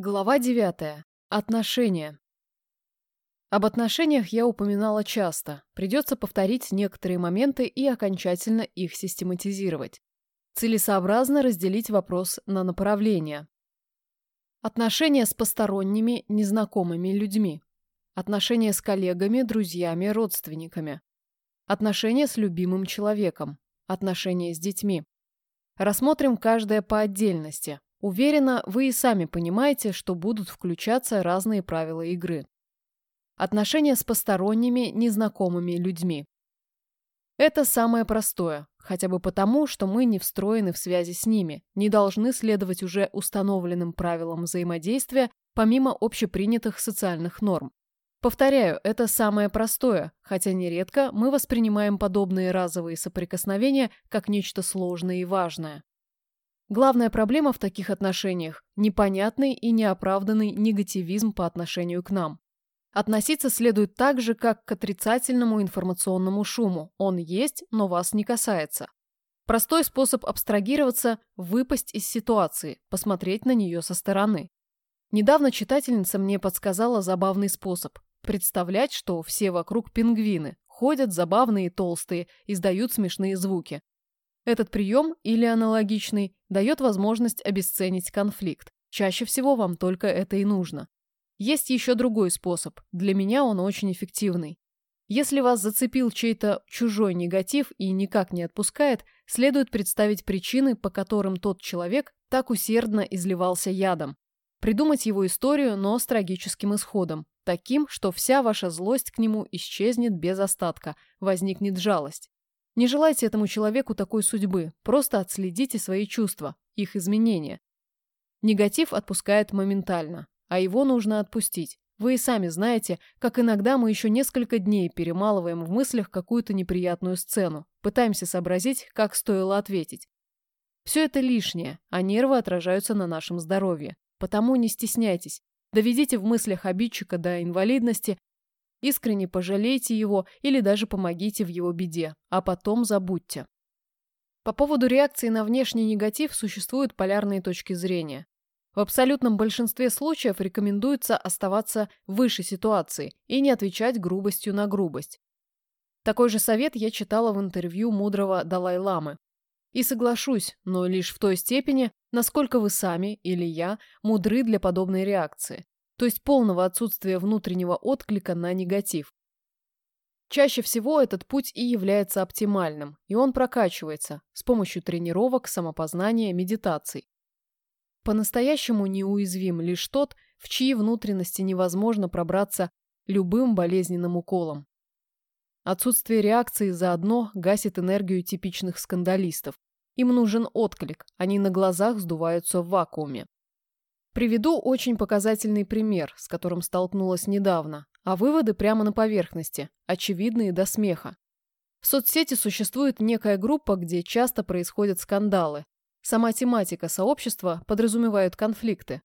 Глава 9. Отношения. Об отношениях я упоминала часто. Придется повторить некоторые моменты и окончательно их систематизировать. Целесообразно разделить вопрос на направления. Отношения с посторонними, незнакомыми людьми. Отношения с коллегами, друзьями, родственниками. Отношения с любимым человеком. Отношения с детьми. Рассмотрим каждое по отдельности, Уверена, вы и сами понимаете, что будут включаться разные правила игры. Отношения с посторонними, незнакомыми людьми. Это самое простое, хотя бы потому, что мы не встроены в связи с ними, не должны следовать уже установленным правилам взаимодействия помимо общепринятых социальных норм. Повторяю, это самое простое, хотя нередко мы воспринимаем подобные разовые соприкосновения как нечто сложное и важное. Главная проблема в таких отношениях – непонятный и неоправданный негативизм по отношению к нам. Относиться следует так же, как к отрицательному информационному шуму. Он есть, но вас не касается. Простой способ абстрагироваться – выпасть из ситуации, посмотреть на нее со стороны. Недавно читательница мне подсказала забавный способ – представлять, что все вокруг пингвины, ходят забавные и толстые, издают смешные звуки. Этот прием или аналогичный дает возможность обесценить конфликт. Чаще всего вам только это и нужно. Есть еще другой способ. Для меня он очень эффективный. Если вас зацепил чей-то чужой негатив и никак не отпускает, следует представить причины, по которым тот человек так усердно изливался ядом. Придумать его историю, но с трагическим исходом. Таким, что вся ваша злость к нему исчезнет без остатка, возникнет жалость. Не желайте этому человеку такой судьбы, просто отследите свои чувства, их изменения. Негатив отпускает моментально, а его нужно отпустить. Вы и сами знаете, как иногда мы еще несколько дней перемалываем в мыслях какую-то неприятную сцену, пытаемся сообразить, как стоило ответить. Все это лишнее, а нервы отражаются на нашем здоровье. Потому не стесняйтесь. Доведите в мыслях обидчика до инвалидности Искренне пожалейте его или даже помогите в его беде, а потом забудьте. По поводу реакции на внешний негатив существуют полярные точки зрения. В абсолютном большинстве случаев рекомендуется оставаться выше ситуации и не отвечать грубостью на грубость. Такой же совет я читала в интервью мудрого Далай-ламы. И соглашусь, но лишь в той степени, насколько вы сами или я мудры для подобной реакции то есть полного отсутствия внутреннего отклика на негатив. Чаще всего этот путь и является оптимальным, и он прокачивается с помощью тренировок, самопознания, медитаций. По-настоящему неуязвим лишь тот, в чьи внутренности невозможно пробраться любым болезненным уколом. Отсутствие реакции заодно гасит энергию типичных скандалистов. Им нужен отклик, они на глазах сдуваются в вакууме. Приведу очень показательный пример, с которым столкнулась недавно, а выводы прямо на поверхности, очевидные до смеха. В соцсети существует некая группа, где часто происходят скандалы. Сама тематика сообщества подразумевает конфликты.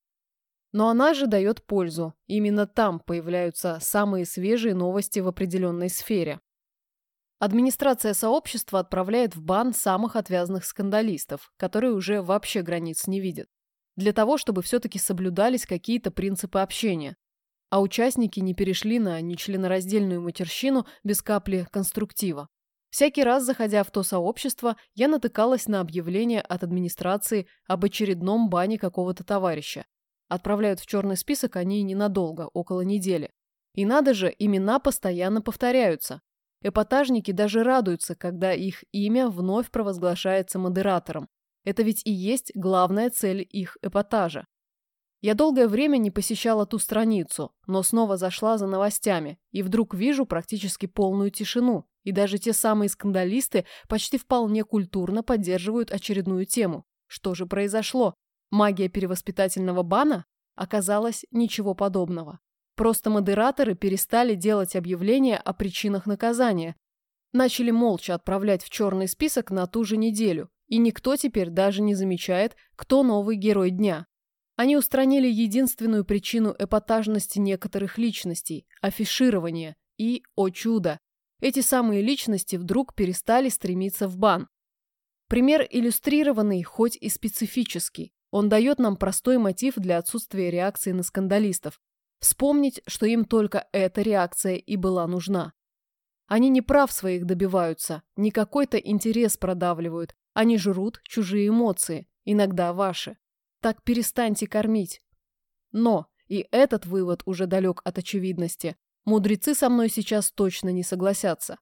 Но она же дает пользу. Именно там появляются самые свежие новости в определенной сфере. Администрация сообщества отправляет в бан самых отвязанных скандалистов, которые уже вообще границ не видят для того, чтобы все-таки соблюдались какие-то принципы общения, а участники не перешли на нечленораздельную матерщину без капли конструктива. Всякий раз, заходя в то сообщество, я натыкалась на объявление от администрации об очередном бане какого-то товарища. Отправляют в черный список они ненадолго, около недели. И надо же, имена постоянно повторяются. Эпатажники даже радуются, когда их имя вновь провозглашается модератором. Это ведь и есть главная цель их эпатажа. Я долгое время не посещала ту страницу, но снова зашла за новостями, и вдруг вижу практически полную тишину, и даже те самые скандалисты почти вполне культурно поддерживают очередную тему. Что же произошло? Магия перевоспитательного бана? Оказалось, ничего подобного. Просто модераторы перестали делать объявления о причинах наказания. Начали молча отправлять в черный список на ту же неделю, и никто теперь даже не замечает, кто новый герой дня. Они устранили единственную причину эпатажности некоторых личностей – афиширование. И, о чудо, эти самые личности вдруг перестали стремиться в бан. Пример иллюстрированный, хоть и специфический. Он дает нам простой мотив для отсутствия реакции на скандалистов. Вспомнить, что им только эта реакция и была нужна. Они не прав своих добиваются, не какой-то интерес продавливают, они жрут чужие эмоции, иногда ваши. Так перестаньте кормить. Но, и этот вывод уже далек от очевидности, мудрецы со мной сейчас точно не согласятся.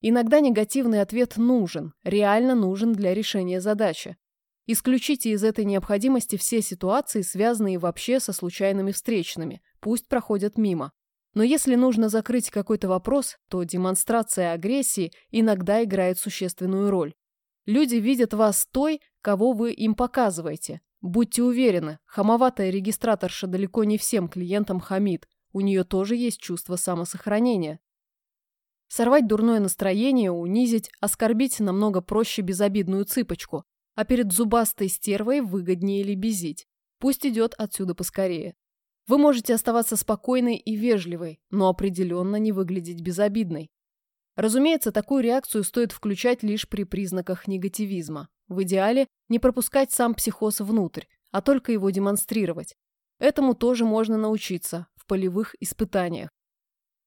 Иногда негативный ответ нужен, реально нужен для решения задачи. Исключите из этой необходимости все ситуации, связанные вообще со случайными встречными, пусть проходят мимо. Но если нужно закрыть какой-то вопрос, то демонстрация агрессии иногда играет существенную роль. Люди видят вас той, кого вы им показываете. Будьте уверены, хамоватая регистраторша далеко не всем клиентам хамит, у нее тоже есть чувство самосохранения. Сорвать дурное настроение, унизить, оскорбить намного проще безобидную цыпочку, а перед зубастой стервой выгоднее лебезить. Пусть идет отсюда поскорее. Вы можете оставаться спокойной и вежливой, но определенно не выглядеть безобидной. Разумеется, такую реакцию стоит включать лишь при признаках негативизма. В идеале не пропускать сам психоз внутрь, а только его демонстрировать. Этому тоже можно научиться в полевых испытаниях.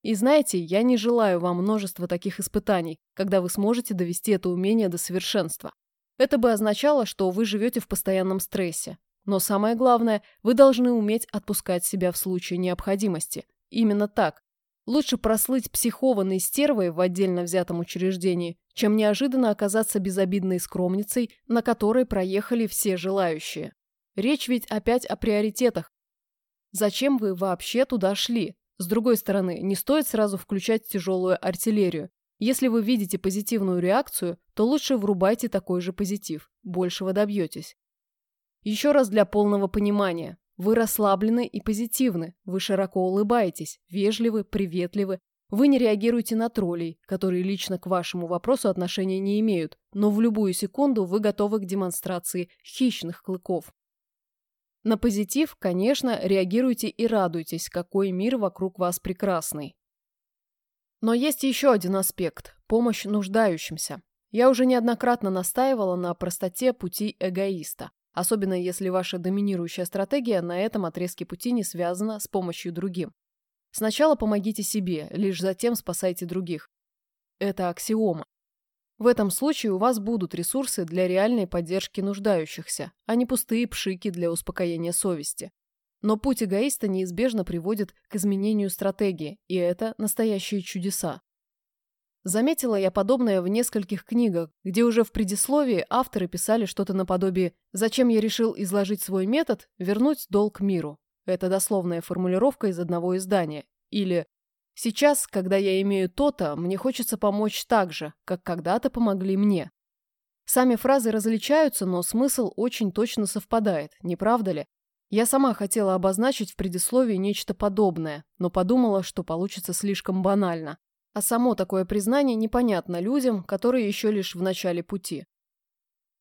И знаете, я не желаю вам множества таких испытаний, когда вы сможете довести это умение до совершенства. Это бы означало, что вы живете в постоянном стрессе. Но самое главное, вы должны уметь отпускать себя в случае необходимости. Именно так. Лучше прослыть психованной стервой в отдельно взятом учреждении, чем неожиданно оказаться безобидной скромницей, на которой проехали все желающие. Речь ведь опять о приоритетах. Зачем вы вообще туда шли? С другой стороны, не стоит сразу включать тяжелую артиллерию. Если вы видите позитивную реакцию, то лучше врубайте такой же позитив. Большего добьетесь. Еще раз для полного понимания. Вы расслаблены и позитивны, вы широко улыбаетесь, вежливы, приветливы. Вы не реагируете на троллей, которые лично к вашему вопросу отношения не имеют, но в любую секунду вы готовы к демонстрации хищных клыков. На позитив, конечно, реагируйте и радуйтесь, какой мир вокруг вас прекрасный. Но есть еще один аспект – помощь нуждающимся. Я уже неоднократно настаивала на простоте пути эгоиста, особенно если ваша доминирующая стратегия на этом отрезке пути не связана с помощью другим. Сначала помогите себе, лишь затем спасайте других. Это аксиома. В этом случае у вас будут ресурсы для реальной поддержки нуждающихся, а не пустые пшики для успокоения совести. Но путь эгоиста неизбежно приводит к изменению стратегии, и это настоящие чудеса. Заметила я подобное в нескольких книгах, где уже в предисловии авторы писали что-то наподобие «Зачем я решил изложить свой метод? Вернуть долг миру». Это дословная формулировка из одного издания. Или «Сейчас, когда я имею то-то, мне хочется помочь так же, как когда-то помогли мне». Сами фразы различаются, но смысл очень точно совпадает, не правда ли? Я сама хотела обозначить в предисловии нечто подобное, но подумала, что получится слишком банально. А само такое признание непонятно людям, которые еще лишь в начале пути.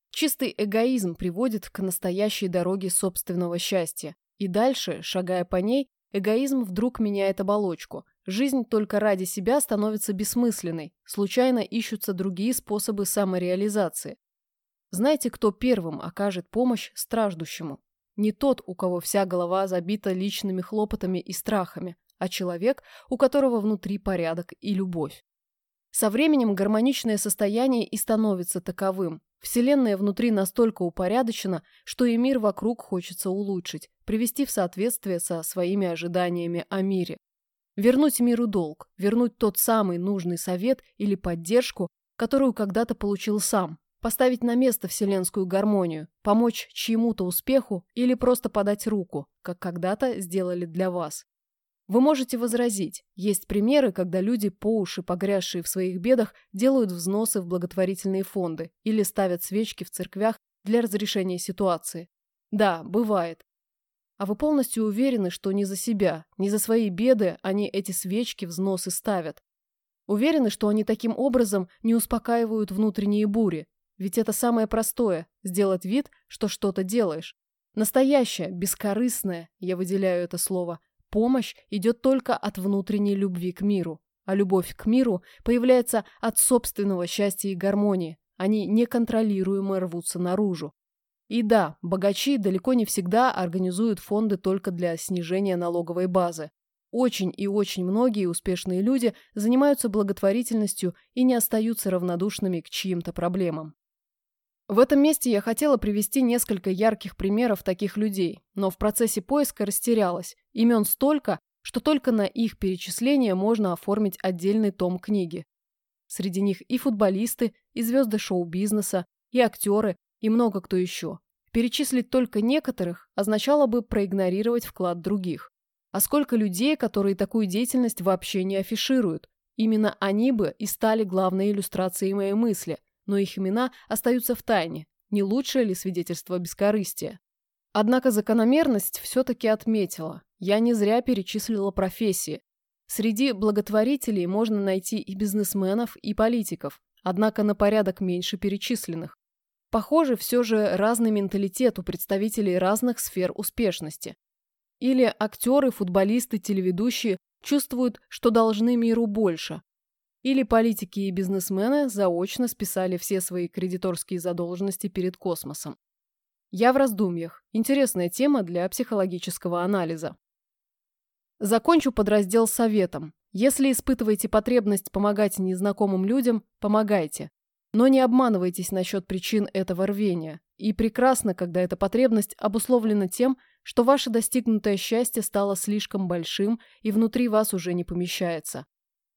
Чистый эгоизм приводит к настоящей дороге собственного счастья. И дальше, шагая по ней, эгоизм вдруг меняет оболочку. Жизнь только ради себя становится бессмысленной, случайно ищутся другие способы самореализации. Знаете, кто первым окажет помощь страждущему? Не тот, у кого вся голова забита личными хлопотами и страхами, а человек, у которого внутри порядок и любовь. Со временем гармоничное состояние и становится таковым. Вселенная внутри настолько упорядочена, что и мир вокруг хочется улучшить, привести в соответствие со своими ожиданиями о мире. Вернуть миру долг, вернуть тот самый нужный совет или поддержку, которую когда-то получил сам, Поставить на место вселенскую гармонию, помочь чьему-то успеху или просто подать руку, как когда-то сделали для вас. Вы можете возразить, есть примеры, когда люди, по уши погрязшие в своих бедах, делают взносы в благотворительные фонды или ставят свечки в церквях для разрешения ситуации. Да, бывает. А вы полностью уверены, что не за себя, не за свои беды они эти свечки взносы ставят? Уверены, что они таким образом не успокаивают внутренние бури, ведь это самое простое – сделать вид, что что-то делаешь. Настоящая, бескорыстная, я выделяю это слово, помощь идет только от внутренней любви к миру. А любовь к миру появляется от собственного счастья и гармонии. Они неконтролируемо рвутся наружу. И да, богачи далеко не всегда организуют фонды только для снижения налоговой базы. Очень и очень многие успешные люди занимаются благотворительностью и не остаются равнодушными к чьим-то проблемам. В этом месте я хотела привести несколько ярких примеров таких людей, но в процессе поиска растерялась. Имен столько, что только на их перечисление можно оформить отдельный том книги. Среди них и футболисты, и звезды шоу-бизнеса, и актеры, и много кто еще. Перечислить только некоторых означало бы проигнорировать вклад других. А сколько людей, которые такую деятельность вообще не афишируют? Именно они бы и стали главной иллюстрацией моей мысли, но их имена остаются в тайне. Не лучшее ли свидетельство бескорыстия? Однако закономерность все-таки отметила. Я не зря перечислила профессии. Среди благотворителей можно найти и бизнесменов, и политиков, однако на порядок меньше перечисленных. Похоже, все же разный менталитет у представителей разных сфер успешности. Или актеры, футболисты, телеведущие чувствуют, что должны миру больше. Или политики и бизнесмены заочно списали все свои кредиторские задолженности перед космосом. Я в раздумьях. Интересная тема для психологического анализа. Закончу подраздел советом. Если испытываете потребность помогать незнакомым людям, помогайте. Но не обманывайтесь насчет причин этого рвения. И прекрасно, когда эта потребность обусловлена тем, что ваше достигнутое счастье стало слишком большим и внутри вас уже не помещается.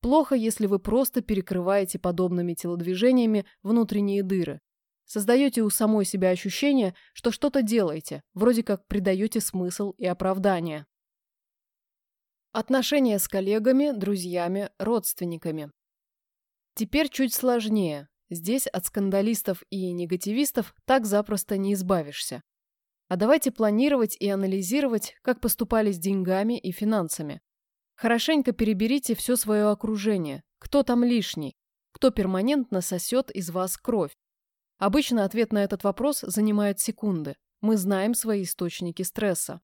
Плохо, если вы просто перекрываете подобными телодвижениями внутренние дыры. Создаете у самой себя ощущение, что что-то делаете, вроде как придаете смысл и оправдание. Отношения с коллегами, друзьями, родственниками. Теперь чуть сложнее. Здесь от скандалистов и негативистов так запросто не избавишься. А давайте планировать и анализировать, как поступали с деньгами и финансами. Хорошенько переберите все свое окружение. Кто там лишний? Кто перманентно сосет из вас кровь? Обычно ответ на этот вопрос занимает секунды. Мы знаем свои источники стресса.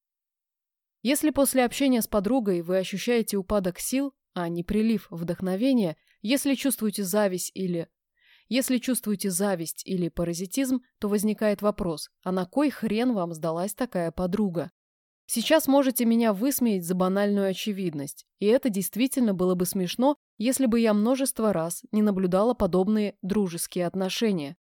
Если после общения с подругой вы ощущаете упадок сил, а не прилив вдохновения, если чувствуете зависть или... Если чувствуете зависть или паразитизм, то возникает вопрос, а на кой хрен вам сдалась такая подруга? Сейчас можете меня высмеять за банальную очевидность, и это действительно было бы смешно, если бы я множество раз не наблюдала подобные дружеские отношения.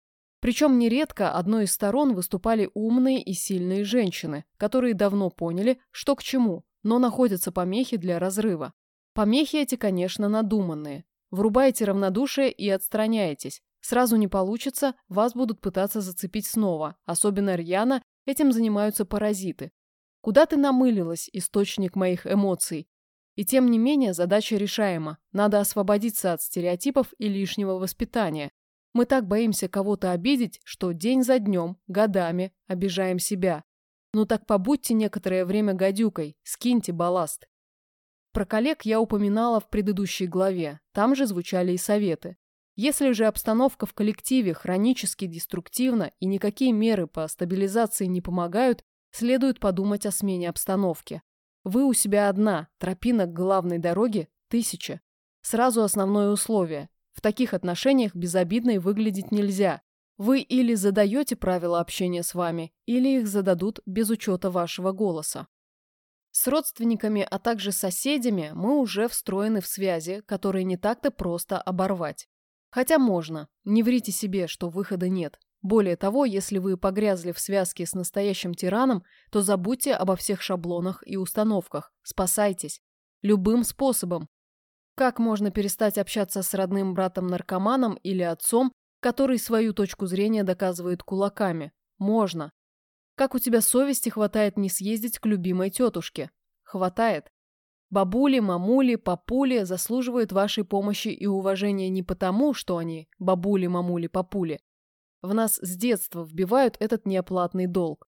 Причем нередко одной из сторон выступали умные и сильные женщины, которые давно поняли, что к чему, но находятся помехи для разрыва. Помехи эти, конечно, надуманные. Врубаете равнодушие и отстраняетесь. Сразу не получится, вас будут пытаться зацепить снова. Особенно рьяно этим занимаются паразиты. Куда ты намылилась, источник моих эмоций? И тем не менее задача решаема. Надо освободиться от стереотипов и лишнего воспитания. Мы так боимся кого-то обидеть, что день за днем, годами обижаем себя. Ну так побудьте некоторое время гадюкой, скиньте балласт. Про коллег я упоминала в предыдущей главе, там же звучали и советы. Если же обстановка в коллективе хронически деструктивна и никакие меры по стабилизации не помогают, следует подумать о смене обстановки. Вы у себя одна, тропинок главной дороги – тысяча. Сразу основное условие в таких отношениях безобидной выглядеть нельзя. Вы или задаете правила общения с вами, или их зададут без учета вашего голоса. С родственниками, а также соседями мы уже встроены в связи, которые не так-то просто оборвать. Хотя можно. Не врите себе, что выхода нет. Более того, если вы погрязли в связке с настоящим тираном, то забудьте обо всех шаблонах и установках. Спасайтесь. Любым способом, как можно перестать общаться с родным братом-наркоманом или отцом, который свою точку зрения доказывает кулаками? Можно. Как у тебя совести хватает не съездить к любимой тетушке? Хватает. Бабули, мамули, папули заслуживают вашей помощи и уважения не потому, что они бабули, мамули, папули. В нас с детства вбивают этот неоплатный долг.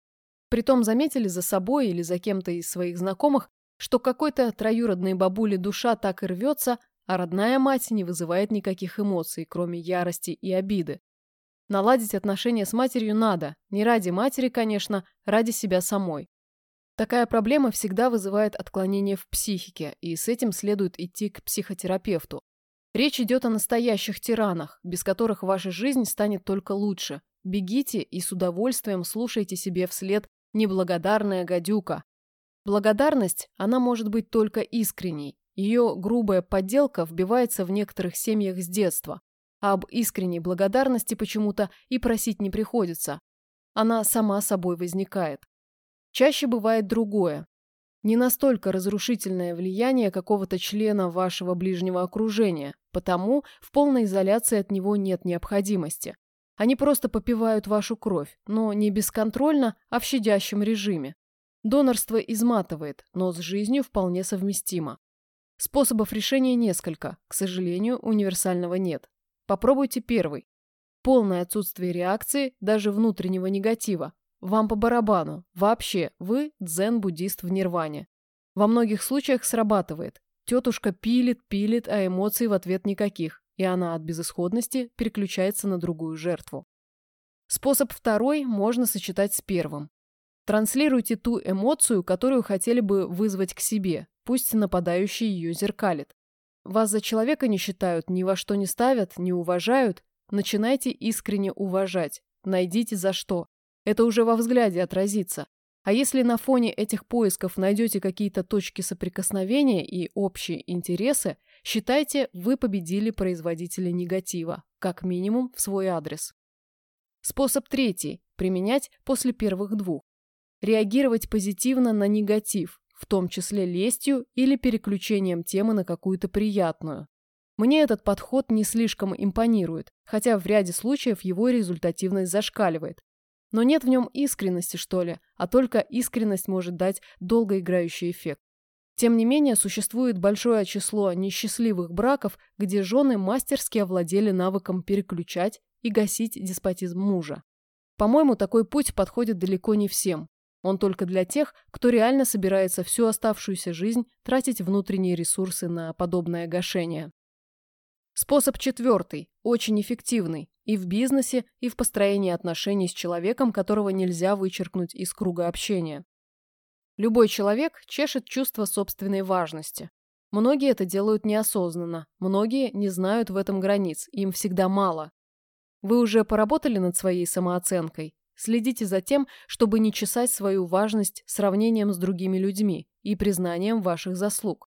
Притом заметили за собой или за кем-то из своих знакомых, что какой-то троюродной бабуле душа так и рвется, а родная мать не вызывает никаких эмоций, кроме ярости и обиды. Наладить отношения с матерью надо, не ради матери, конечно, ради себя самой. Такая проблема всегда вызывает отклонение в психике, и с этим следует идти к психотерапевту. Речь идет о настоящих тиранах, без которых ваша жизнь станет только лучше, бегите и с удовольствием слушайте себе вслед «неблагодарная гадюка». Благодарность, она может быть только искренней. Ее грубая подделка вбивается в некоторых семьях с детства. А об искренней благодарности почему-то и просить не приходится. Она сама собой возникает. Чаще бывает другое. Не настолько разрушительное влияние какого-то члена вашего ближнего окружения, потому в полной изоляции от него нет необходимости. Они просто попивают вашу кровь, но не бесконтрольно, а в щадящем режиме. Донорство изматывает, но с жизнью вполне совместимо. Способов решения несколько, к сожалению, универсального нет. Попробуйте первый. Полное отсутствие реакции, даже внутреннего негатива. Вам по барабану. Вообще, вы дзен-буддист в нирване. Во многих случаях срабатывает. Тетушка пилит, пилит, а эмоций в ответ никаких, и она от безысходности переключается на другую жертву. Способ второй можно сочетать с первым. Транслируйте ту эмоцию, которую хотели бы вызвать к себе, пусть нападающий ее зеркалит. Вас за человека не считают, ни во что не ставят, не уважают. Начинайте искренне уважать. Найдите за что. Это уже во взгляде отразится. А если на фоне этих поисков найдете какие-то точки соприкосновения и общие интересы, считайте, вы победили производителя негатива, как минимум в свой адрес. Способ третий – применять после первых двух. Реагировать позитивно на негатив, в том числе лестью или переключением темы на какую-то приятную. Мне этот подход не слишком импонирует, хотя в ряде случаев его результативность зашкаливает. Но нет в нем искренности, что ли, а только искренность может дать долгоиграющий эффект. Тем не менее, существует большое число несчастливых браков, где жены мастерски овладели навыком переключать и гасить деспотизм мужа. По-моему, такой путь подходит далеко не всем. Он только для тех, кто реально собирается всю оставшуюся жизнь тратить внутренние ресурсы на подобное гашение. Способ четвертый, очень эффективный и в бизнесе, и в построении отношений с человеком, которого нельзя вычеркнуть из круга общения. Любой человек чешет чувство собственной важности. Многие это делают неосознанно, многие не знают в этом границ, им всегда мало. Вы уже поработали над своей самооценкой? Следите за тем, чтобы не чесать свою важность сравнением с другими людьми и признанием ваших заслуг.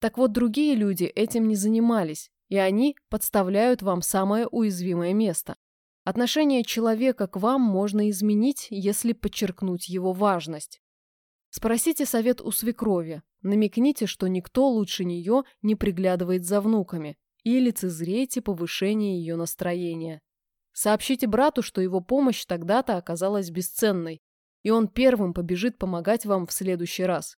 Так вот, другие люди этим не занимались, и они подставляют вам самое уязвимое место. Отношение человека к вам можно изменить, если подчеркнуть его важность. Спросите совет у свекрови, намекните, что никто лучше нее не приглядывает за внуками, и лицезрейте повышение ее настроения. Сообщите брату, что его помощь тогда-то оказалась бесценной, и он первым побежит помогать вам в следующий раз.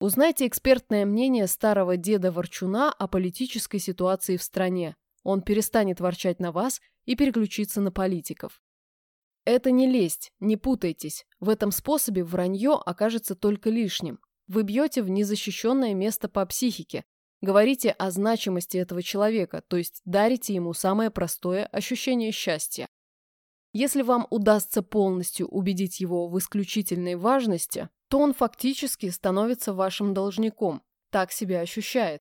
Узнайте экспертное мнение старого деда Ворчуна о политической ситуации в стране. Он перестанет ворчать на вас и переключится на политиков. Это не лесть, не путайтесь. В этом способе вранье окажется только лишним. Вы бьете в незащищенное место по психике, Говорите о значимости этого человека, то есть дарите ему самое простое ощущение счастья. Если вам удастся полностью убедить его в исключительной важности, то он фактически становится вашим должником, так себя ощущает.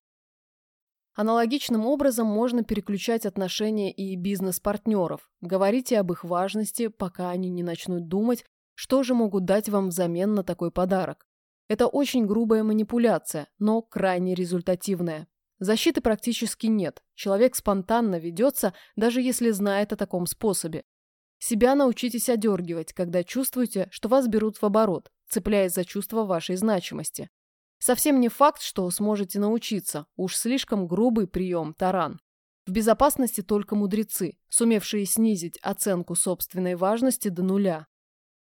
Аналогичным образом можно переключать отношения и бизнес-партнеров. Говорите об их важности, пока они не начнут думать, что же могут дать вам взамен на такой подарок. Это очень грубая манипуляция, но крайне результативная. Защиты практически нет. Человек спонтанно ведется, даже если знает о таком способе. Себя научитесь одергивать, когда чувствуете, что вас берут в оборот, цепляясь за чувство вашей значимости. Совсем не факт, что сможете научиться, уж слишком грубый прием таран. В безопасности только мудрецы, сумевшие снизить оценку собственной важности до нуля.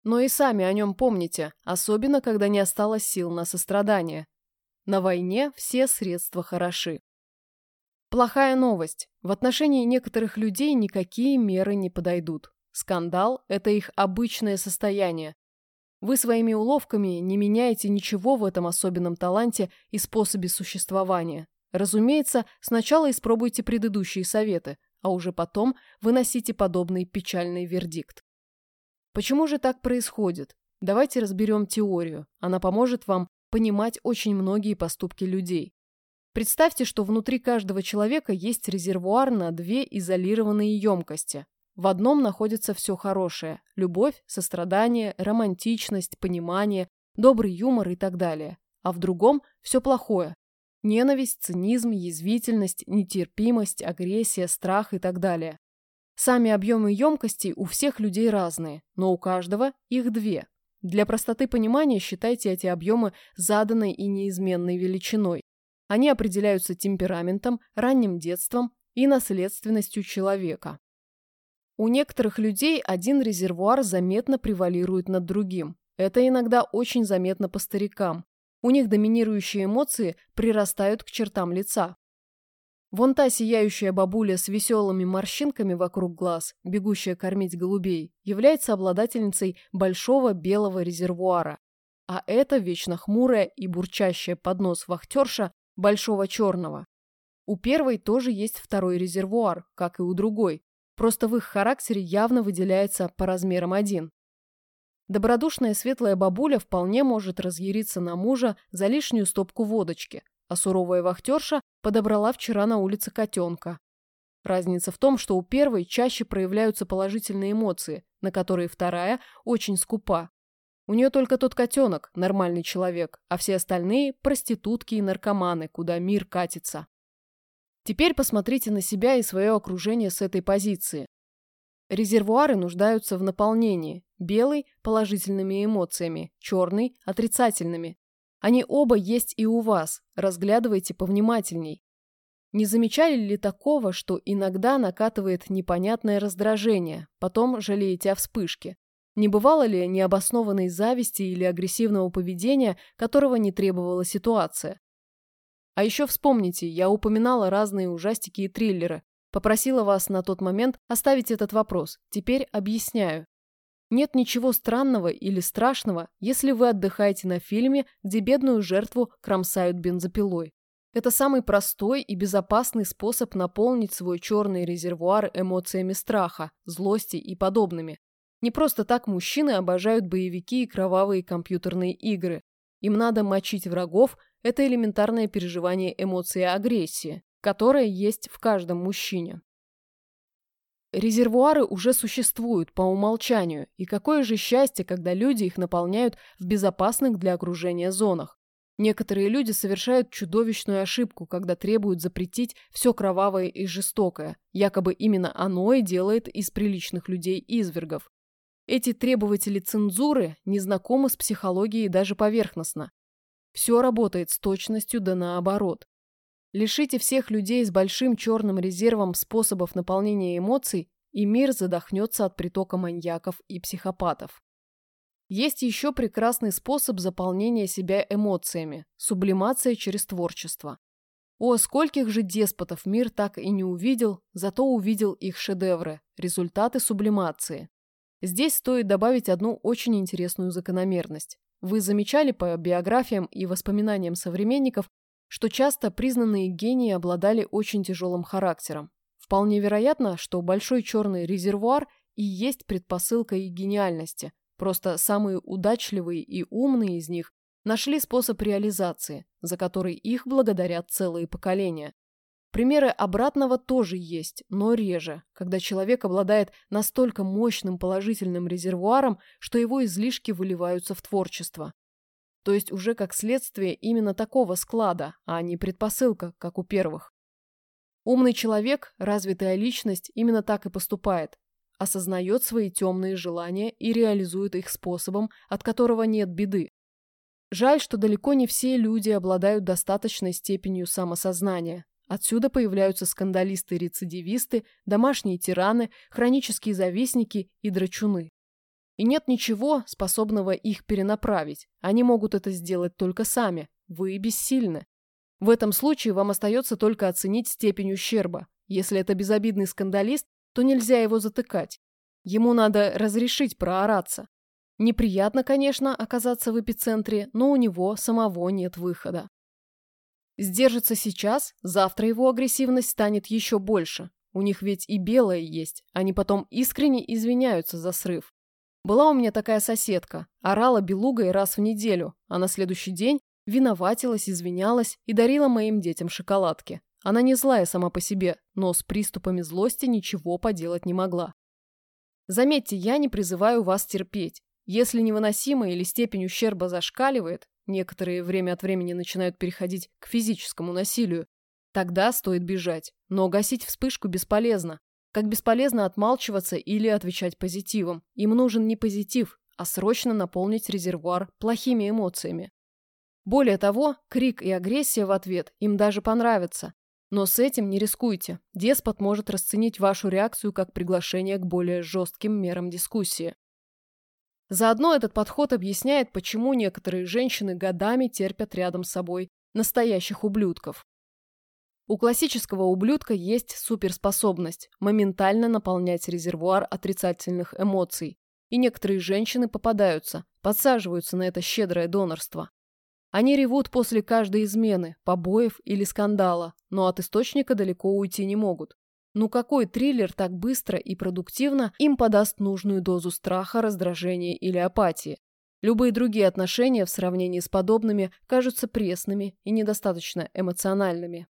Но и сами о нем помните, особенно когда не осталось сил на сострадание. На войне все средства хороши. Плохая новость. В отношении некоторых людей никакие меры не подойдут. Скандал – это их обычное состояние. Вы своими уловками не меняете ничего в этом особенном таланте и способе существования. Разумеется, сначала испробуйте предыдущие советы, а уже потом выносите подобный печальный вердикт. Почему же так происходит? Давайте разберем теорию. Она поможет вам понимать очень многие поступки людей. Представьте, что внутри каждого человека есть резервуар на две изолированные емкости. В одном находится все хорошее – любовь, сострадание, романтичность, понимание, добрый юмор и так далее. А в другом – все плохое – ненависть, цинизм, язвительность, нетерпимость, агрессия, страх и так далее. Сами объемы емкостей у всех людей разные, но у каждого их две. Для простоты понимания считайте эти объемы заданной и неизменной величиной. Они определяются темпераментом, ранним детством и наследственностью человека. У некоторых людей один резервуар заметно превалирует над другим. Это иногда очень заметно по старикам. У них доминирующие эмоции прирастают к чертам лица. Вон та сияющая бабуля с веселыми морщинками вокруг глаз, бегущая кормить голубей, является обладательницей большого белого резервуара. А это вечно хмурая и бурчащая под нос вахтерша большого черного. У первой тоже есть второй резервуар, как и у другой, просто в их характере явно выделяется по размерам один. Добродушная светлая бабуля вполне может разъяриться на мужа за лишнюю стопку водочки, а суровая вахтерша подобрала вчера на улице котенка. Разница в том, что у первой чаще проявляются положительные эмоции, на которые вторая очень скупа. У нее только тот котенок, нормальный человек, а все остальные – проститутки и наркоманы, куда мир катится. Теперь посмотрите на себя и свое окружение с этой позиции. Резервуары нуждаются в наполнении. Белый – положительными эмоциями, черный – отрицательными. Они оба есть и у вас, разглядывайте повнимательней. Не замечали ли такого, что иногда накатывает непонятное раздражение, потом жалеете о вспышке? Не бывало ли необоснованной зависти или агрессивного поведения, которого не требовала ситуация? А еще вспомните, я упоминала разные ужастики и триллеры. Попросила вас на тот момент оставить этот вопрос. Теперь объясняю. Нет ничего странного или страшного, если вы отдыхаете на фильме, где бедную жертву кромсают бензопилой. Это самый простой и безопасный способ наполнить свой черный резервуар эмоциями страха, злости и подобными. Не просто так мужчины обожают боевики и кровавые компьютерные игры. Им надо мочить врагов – это элементарное переживание эмоции агрессии, которая есть в каждом мужчине. Резервуары уже существуют по умолчанию, и какое же счастье, когда люди их наполняют в безопасных для окружения зонах. Некоторые люди совершают чудовищную ошибку, когда требуют запретить все кровавое и жестокое, якобы именно оно и делает из приличных людей извергов. Эти требователи цензуры не знакомы с психологией даже поверхностно. Все работает с точностью да наоборот. Лишите всех людей с большим черным резервом способов наполнения эмоций, и мир задохнется от притока маньяков и психопатов. Есть еще прекрасный способ заполнения себя эмоциями – сублимация через творчество. О, скольких же деспотов мир так и не увидел, зато увидел их шедевры – результаты сублимации. Здесь стоит добавить одну очень интересную закономерность. Вы замечали по биографиям и воспоминаниям современников, что часто признанные гении обладали очень тяжелым характером. Вполне вероятно, что большой черный резервуар и есть предпосылка их гениальности, просто самые удачливые и умные из них нашли способ реализации, за который их благодарят целые поколения. Примеры обратного тоже есть, но реже, когда человек обладает настолько мощным положительным резервуаром, что его излишки выливаются в творчество. То есть уже как следствие именно такого склада, а не предпосылка, как у первых. Умный человек, развитая личность, именно так и поступает. Осознает свои темные желания и реализует их способом, от которого нет беды. Жаль, что далеко не все люди обладают достаточной степенью самосознания. Отсюда появляются скандалисты-рецидивисты, домашние тираны, хронические завистники и драчуны. И нет ничего, способного их перенаправить. Они могут это сделать только сами. Вы бессильны. В этом случае вам остается только оценить степень ущерба. Если это безобидный скандалист, то нельзя его затыкать. Ему надо разрешить проораться. Неприятно, конечно, оказаться в эпицентре, но у него самого нет выхода. Сдержится сейчас, завтра его агрессивность станет еще больше. У них ведь и белое есть, они потом искренне извиняются за срыв. Была у меня такая соседка, орала белугой раз в неделю, а на следующий день виноватилась, извинялась и дарила моим детям шоколадки. Она не злая сама по себе, но с приступами злости ничего поделать не могла. Заметьте, я не призываю вас терпеть. Если невыносимо или степень ущерба зашкаливает, некоторые время от времени начинают переходить к физическому насилию, тогда стоит бежать. Но гасить вспышку бесполезно. Как бесполезно отмалчиваться или отвечать позитивом. Им нужен не позитив, а срочно наполнить резервуар плохими эмоциями. Более того, крик и агрессия в ответ им даже понравятся. Но с этим не рискуйте. Деспот может расценить вашу реакцию как приглашение к более жестким мерам дискуссии. Заодно этот подход объясняет, почему некоторые женщины годами терпят рядом с собой настоящих ублюдков. У классического ублюдка есть суперспособность моментально наполнять резервуар отрицательных эмоций, и некоторые женщины попадаются, подсаживаются на это щедрое донорство. Они ревут после каждой измены, побоев или скандала, но от источника далеко уйти не могут. Ну какой триллер так быстро и продуктивно им подаст нужную дозу страха, раздражения или апатии? Любые другие отношения в сравнении с подобными кажутся пресными и недостаточно эмоциональными.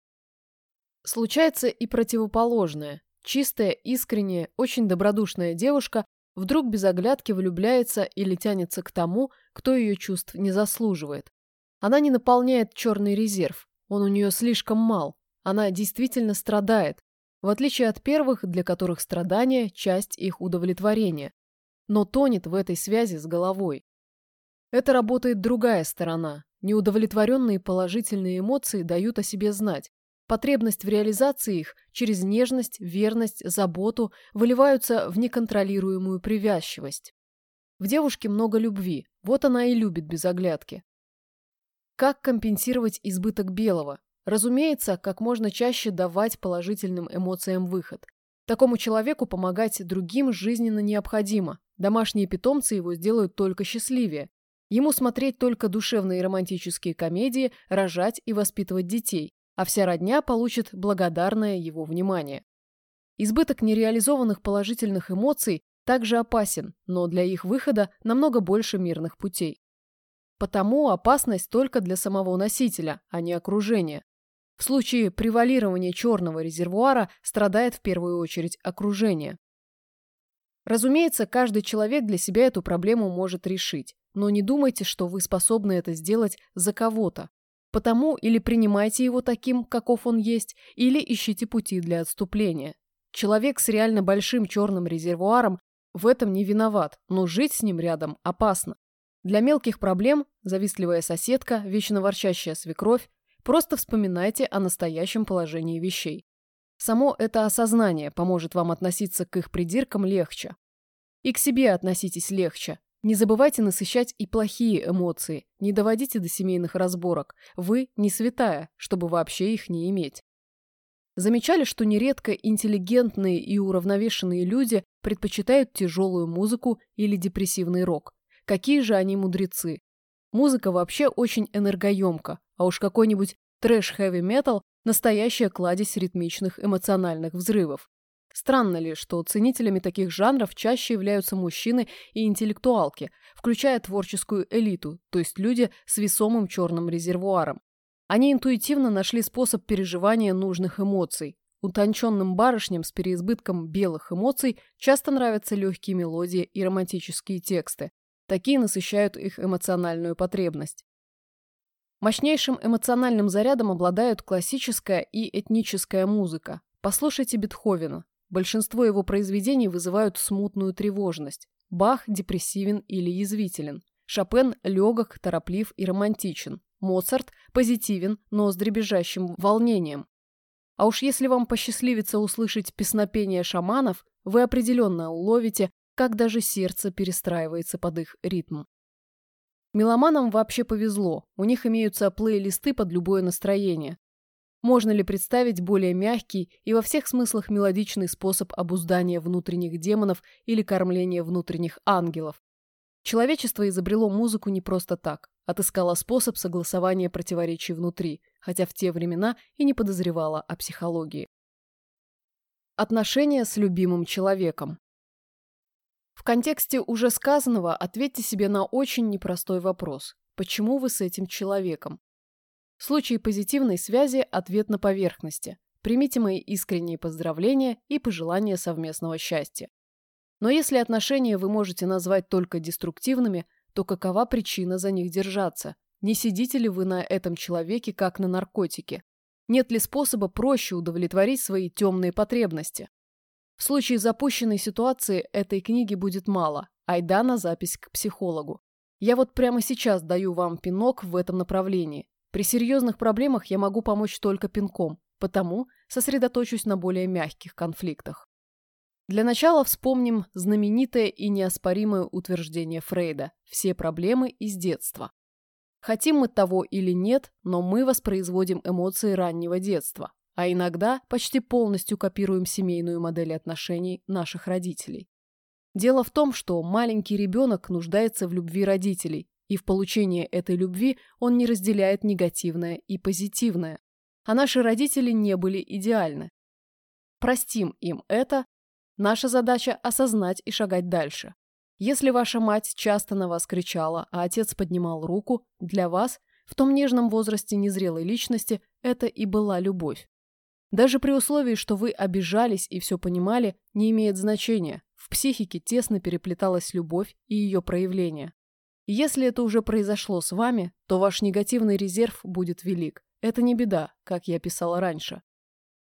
Случается и противоположное. Чистая, искренняя, очень добродушная девушка вдруг без оглядки влюбляется или тянется к тому, кто ее чувств не заслуживает. Она не наполняет черный резерв, он у нее слишком мал. Она действительно страдает, в отличие от первых, для которых страдание – часть их удовлетворения, но тонет в этой связи с головой. Это работает другая сторона. Неудовлетворенные положительные эмоции дают о себе знать. Потребность в реализации их через нежность, верность, заботу выливаются в неконтролируемую привязчивость. В девушке много любви, вот она и любит без оглядки. Как компенсировать избыток белого? Разумеется, как можно чаще давать положительным эмоциям выход. Такому человеку помогать другим жизненно необходимо. Домашние питомцы его сделают только счастливее. Ему смотреть только душевные романтические комедии, рожать и воспитывать детей, а вся родня получит благодарное его внимание. Избыток нереализованных положительных эмоций также опасен, но для их выхода намного больше мирных путей. Потому опасность только для самого носителя, а не окружения. В случае превалирования черного резервуара страдает в первую очередь окружение. Разумеется, каждый человек для себя эту проблему может решить, но не думайте, что вы способны это сделать за кого-то. Потому или принимайте его таким, каков он есть, или ищите пути для отступления. Человек с реально большим черным резервуаром в этом не виноват, но жить с ним рядом опасно. Для мелких проблем – завистливая соседка, вечно ворчащая свекровь, Просто вспоминайте о настоящем положении вещей. Само это осознание поможет вам относиться к их придиркам легче. И к себе относитесь легче. Не забывайте насыщать и плохие эмоции, не доводите до семейных разборок. Вы не святая, чтобы вообще их не иметь. Замечали, что нередко интеллигентные и уравновешенные люди предпочитают тяжелую музыку или депрессивный рок. Какие же они мудрецы. Музыка вообще очень энергоемка, а уж какой-нибудь трэш-хэви-метал – настоящая кладезь ритмичных эмоциональных взрывов. Странно ли, что ценителями таких жанров чаще являются мужчины и интеллектуалки, включая творческую элиту, то есть люди с весомым черным резервуаром. Они интуитивно нашли способ переживания нужных эмоций. Утонченным барышням с переизбытком белых эмоций часто нравятся легкие мелодии и романтические тексты. Такие насыщают их эмоциональную потребность. Мощнейшим эмоциональным зарядом обладают классическая и этническая музыка. Послушайте Бетховена. Большинство его произведений вызывают смутную тревожность. Бах депрессивен или язвителен. Шопен легок, тороплив и романтичен. Моцарт позитивен, но с дребезжащим волнением. А уж если вам посчастливится услышать песнопение шаманов, вы определенно уловите, как даже сердце перестраивается под их ритм. Меломанам вообще повезло, у них имеются плейлисты под любое настроение. Можно ли представить более мягкий и во всех смыслах мелодичный способ обуздания внутренних демонов или кормления внутренних ангелов? Человечество изобрело музыку не просто так, отыскало способ согласования противоречий внутри, хотя в те времена и не подозревало о психологии. Отношения с любимым человеком в контексте уже сказанного ответьте себе на очень непростой вопрос. Почему вы с этим человеком? В случае позитивной связи ответ на поверхности. Примите мои искренние поздравления и пожелания совместного счастья. Но если отношения вы можете назвать только деструктивными, то какова причина за них держаться? Не сидите ли вы на этом человеке, как на наркотике? Нет ли способа проще удовлетворить свои темные потребности? В случае запущенной ситуации этой книги будет мало, айда на запись к психологу. Я вот прямо сейчас даю вам пинок в этом направлении. При серьезных проблемах я могу помочь только пинком, потому сосредоточусь на более мягких конфликтах. Для начала вспомним знаменитое и неоспоримое утверждение Фрейда «все проблемы из детства». Хотим мы того или нет, но мы воспроизводим эмоции раннего детства, а иногда почти полностью копируем семейную модель отношений наших родителей. Дело в том, что маленький ребенок нуждается в любви родителей, и в получении этой любви он не разделяет негативное и позитивное. А наши родители не были идеальны. Простим им это, наша задача – осознать и шагать дальше. Если ваша мать часто на вас кричала, а отец поднимал руку, для вас, в том нежном возрасте незрелой личности, это и была любовь. Даже при условии, что вы обижались и все понимали, не имеет значения. В психике тесно переплеталась любовь и ее проявление. если это уже произошло с вами, то ваш негативный резерв будет велик. Это не беда, как я писала раньше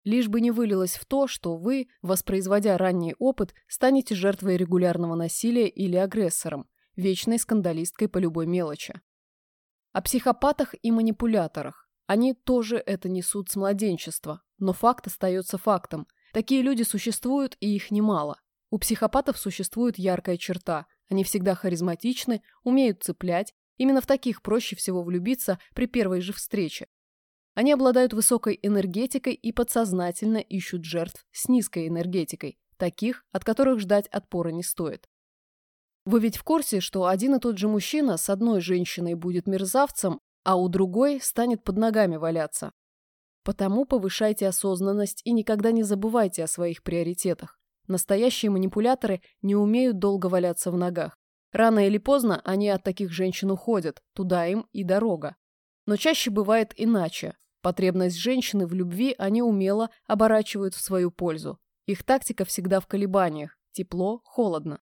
лишь бы не вылилось в то, что вы, воспроизводя ранний опыт, станете жертвой регулярного насилия или агрессором, вечной скандалисткой по любой мелочи. О психопатах и манипуляторах. Они тоже это несут с младенчества, но факт остается фактом. Такие люди существуют, и их немало. У психопатов существует яркая черта. Они всегда харизматичны, умеют цеплять. Именно в таких проще всего влюбиться при первой же встрече. Они обладают высокой энергетикой и подсознательно ищут жертв с низкой энергетикой, таких, от которых ждать отпора не стоит. Вы ведь в курсе, что один и тот же мужчина с одной женщиной будет мерзавцем, а у другой станет под ногами валяться. Потому повышайте осознанность и никогда не забывайте о своих приоритетах. Настоящие манипуляторы не умеют долго валяться в ногах. Рано или поздно они от таких женщин уходят, туда им и дорога. Но чаще бывает иначе. Потребность женщины в любви они умело оборачивают в свою пользу. Их тактика всегда в колебаниях. Тепло, холодно.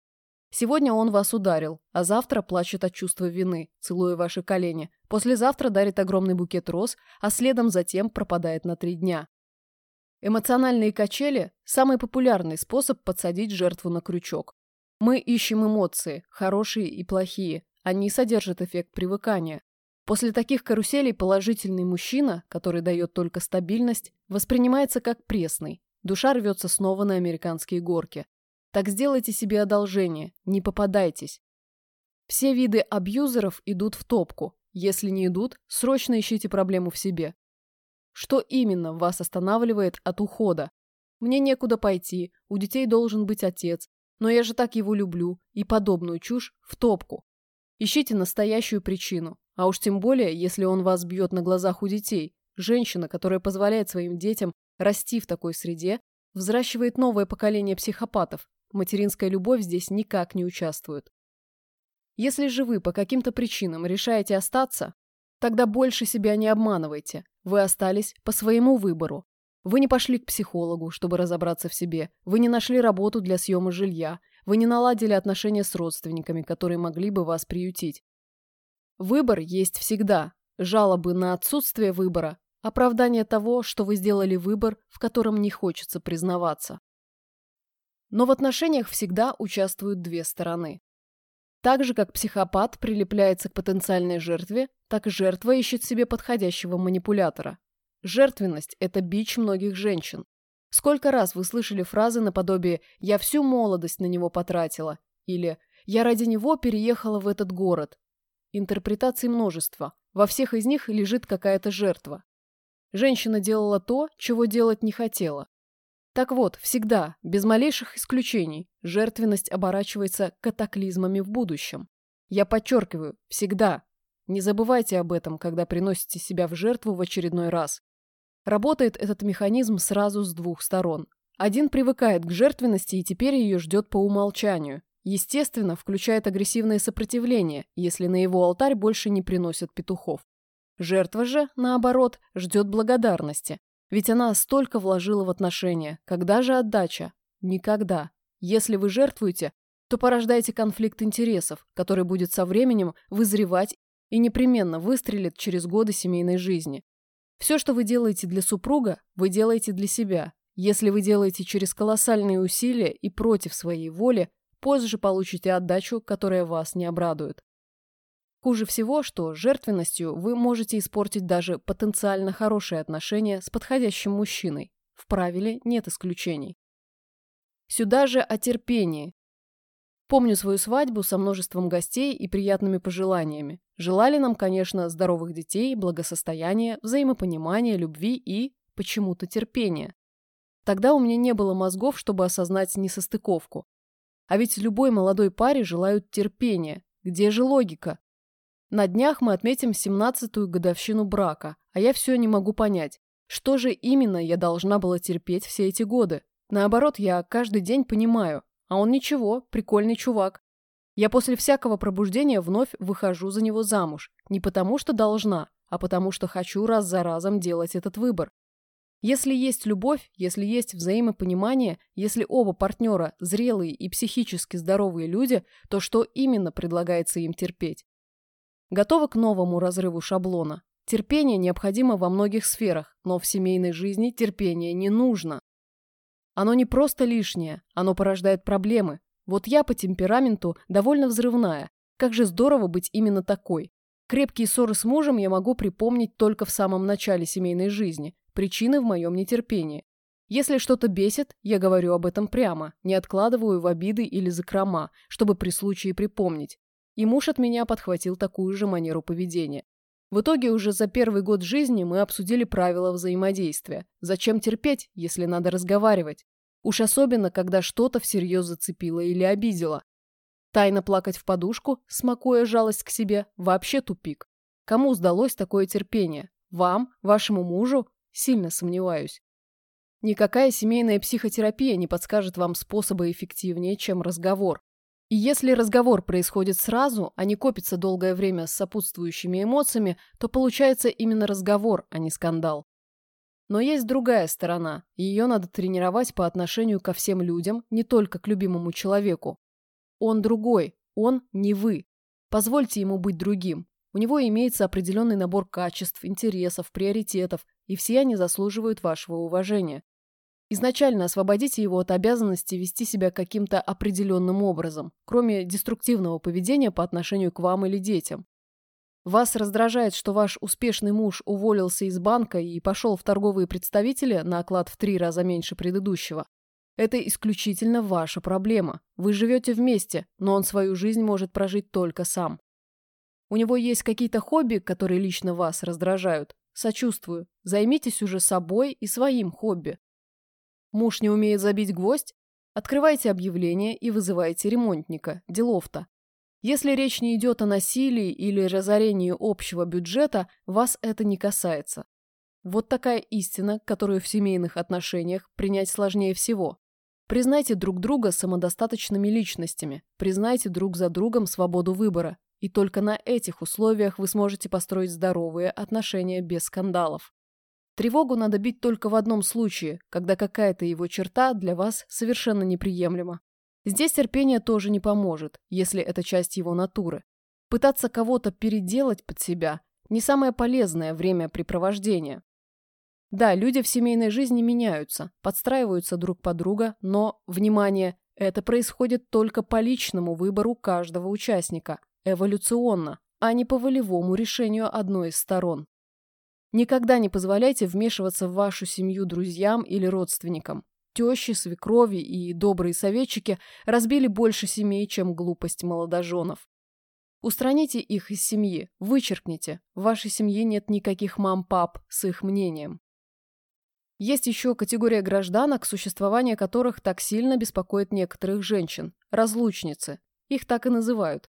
Сегодня он вас ударил, а завтра плачет от чувства вины, целуя ваши колени. Послезавтра дарит огромный букет роз, а следом затем пропадает на три дня. Эмоциональные качели – самый популярный способ подсадить жертву на крючок. Мы ищем эмоции, хорошие и плохие. Они содержат эффект привыкания. После таких каруселей положительный мужчина, который дает только стабильность, воспринимается как пресный. Душа рвется снова на американские горки. Так сделайте себе одолжение, не попадайтесь. Все виды абьюзеров идут в топку. Если не идут, срочно ищите проблему в себе. Что именно вас останавливает от ухода? Мне некуда пойти, у детей должен быть отец, но я же так его люблю, и подобную чушь в топку. Ищите настоящую причину. А уж тем более, если он вас бьет на глазах у детей. Женщина, которая позволяет своим детям расти в такой среде, взращивает новое поколение психопатов. Материнская любовь здесь никак не участвует. Если же вы по каким-то причинам решаете остаться, тогда больше себя не обманывайте. Вы остались по своему выбору. Вы не пошли к психологу, чтобы разобраться в себе. Вы не нашли работу для съема жилья. Вы не наладили отношения с родственниками, которые могли бы вас приютить. Выбор есть всегда. Жалобы на отсутствие выбора – оправдание того, что вы сделали выбор, в котором не хочется признаваться. Но в отношениях всегда участвуют две стороны. Так же, как психопат прилепляется к потенциальной жертве, так и жертва ищет себе подходящего манипулятора. Жертвенность – это бич многих женщин. Сколько раз вы слышали фразы наподобие «я всю молодость на него потратила» или «я ради него переехала в этот город» Интерпретаций множество. Во всех из них лежит какая-то жертва. Женщина делала то, чего делать не хотела. Так вот, всегда, без малейших исключений, жертвенность оборачивается катаклизмами в будущем. Я подчеркиваю, всегда. Не забывайте об этом, когда приносите себя в жертву в очередной раз. Работает этот механизм сразу с двух сторон. Один привыкает к жертвенности и теперь ее ждет по умолчанию. Естественно, включает агрессивное сопротивление, если на его алтарь больше не приносят петухов. Жертва же, наоборот, ждет благодарности, ведь она столько вложила в отношения. Когда же отдача? Никогда. Если вы жертвуете, то порождаете конфликт интересов, который будет со временем вызревать и непременно выстрелит через годы семейной жизни. Все, что вы делаете для супруга, вы делаете для себя. Если вы делаете через колоссальные усилия и против своей воли, позже получите отдачу, которая вас не обрадует. Хуже всего, что жертвенностью вы можете испортить даже потенциально хорошие отношения с подходящим мужчиной. В правиле нет исключений. Сюда же о терпении. Помню свою свадьбу со множеством гостей и приятными пожеланиями. Желали нам, конечно, здоровых детей, благосостояния, взаимопонимания, любви и, почему-то, терпения. Тогда у меня не было мозгов, чтобы осознать несостыковку. А ведь любой молодой паре желают терпения. Где же логика? На днях мы отметим 17-ю годовщину брака, а я все не могу понять, что же именно я должна была терпеть все эти годы. Наоборот, я каждый день понимаю, а он ничего, прикольный чувак. Я после всякого пробуждения вновь выхожу за него замуж. Не потому что должна, а потому что хочу раз за разом делать этот выбор. Если есть любовь, если есть взаимопонимание, если оба партнера зрелые и психически здоровые люди, то что именно предлагается им терпеть? Готова к новому разрыву шаблона. Терпение необходимо во многих сферах, но в семейной жизни терпение не нужно. Оно не просто лишнее, оно порождает проблемы. Вот я по темпераменту довольно взрывная. Как же здорово быть именно такой. Крепкие ссоры с мужем я могу припомнить только в самом начале семейной жизни. Причины в моем нетерпении. Если что-то бесит, я говорю об этом прямо, не откладываю в обиды или закрома, чтобы при случае припомнить. И муж от меня подхватил такую же манеру поведения. В итоге уже за первый год жизни мы обсудили правила взаимодействия. Зачем терпеть, если надо разговаривать? Уж особенно, когда что-то всерьез зацепило или обидело. Тайно плакать в подушку, смакуя жалость к себе, вообще тупик. Кому сдалось такое терпение? Вам? Вашему мужу? Сильно сомневаюсь. Никакая семейная психотерапия не подскажет вам способа эффективнее, чем разговор. И если разговор происходит сразу, а не копится долгое время с сопутствующими эмоциями, то получается именно разговор, а не скандал. Но есть другая сторона, ее надо тренировать по отношению ко всем людям, не только к любимому человеку. Он другой, он не вы. Позвольте ему быть другим. У него имеется определенный набор качеств, интересов, приоритетов, и все они заслуживают вашего уважения. Изначально освободите его от обязанности вести себя каким-то определенным образом, кроме деструктивного поведения по отношению к вам или детям. Вас раздражает, что ваш успешный муж уволился из банка и пошел в торговые представители на оклад в три раза меньше предыдущего. Это исключительно ваша проблема. Вы живете вместе, но он свою жизнь может прожить только сам. У него есть какие-то хобби, которые лично вас раздражают. Сочувствую. Займитесь уже собой и своим хобби. Муж не умеет забить гвоздь? Открывайте объявление и вызывайте ремонтника, делов-то. Если речь не идет о насилии или разорении общего бюджета, вас это не касается. Вот такая истина, которую в семейных отношениях принять сложнее всего. Признайте друг друга самодостаточными личностями, признайте друг за другом свободу выбора, и только на этих условиях вы сможете построить здоровые отношения без скандалов. Тревогу надо бить только в одном случае, когда какая-то его черта для вас совершенно неприемлема. Здесь терпение тоже не поможет, если это часть его натуры. Пытаться кого-то переделать под себя – не самое полезное времяпрепровождение. Да, люди в семейной жизни меняются, подстраиваются друг под друга, но, внимание, это происходит только по личному выбору каждого участника, эволюционно, а не по волевому решению одной из сторон. Никогда не позволяйте вмешиваться в вашу семью друзьям или родственникам. Тещи, свекрови и добрые советчики разбили больше семей, чем глупость молодоженов. Устраните их из семьи, вычеркните. В вашей семье нет никаких мам-пап с их мнением. Есть еще категория гражданок, существование которых так сильно беспокоит некоторых женщин – разлучницы. Их так и называют.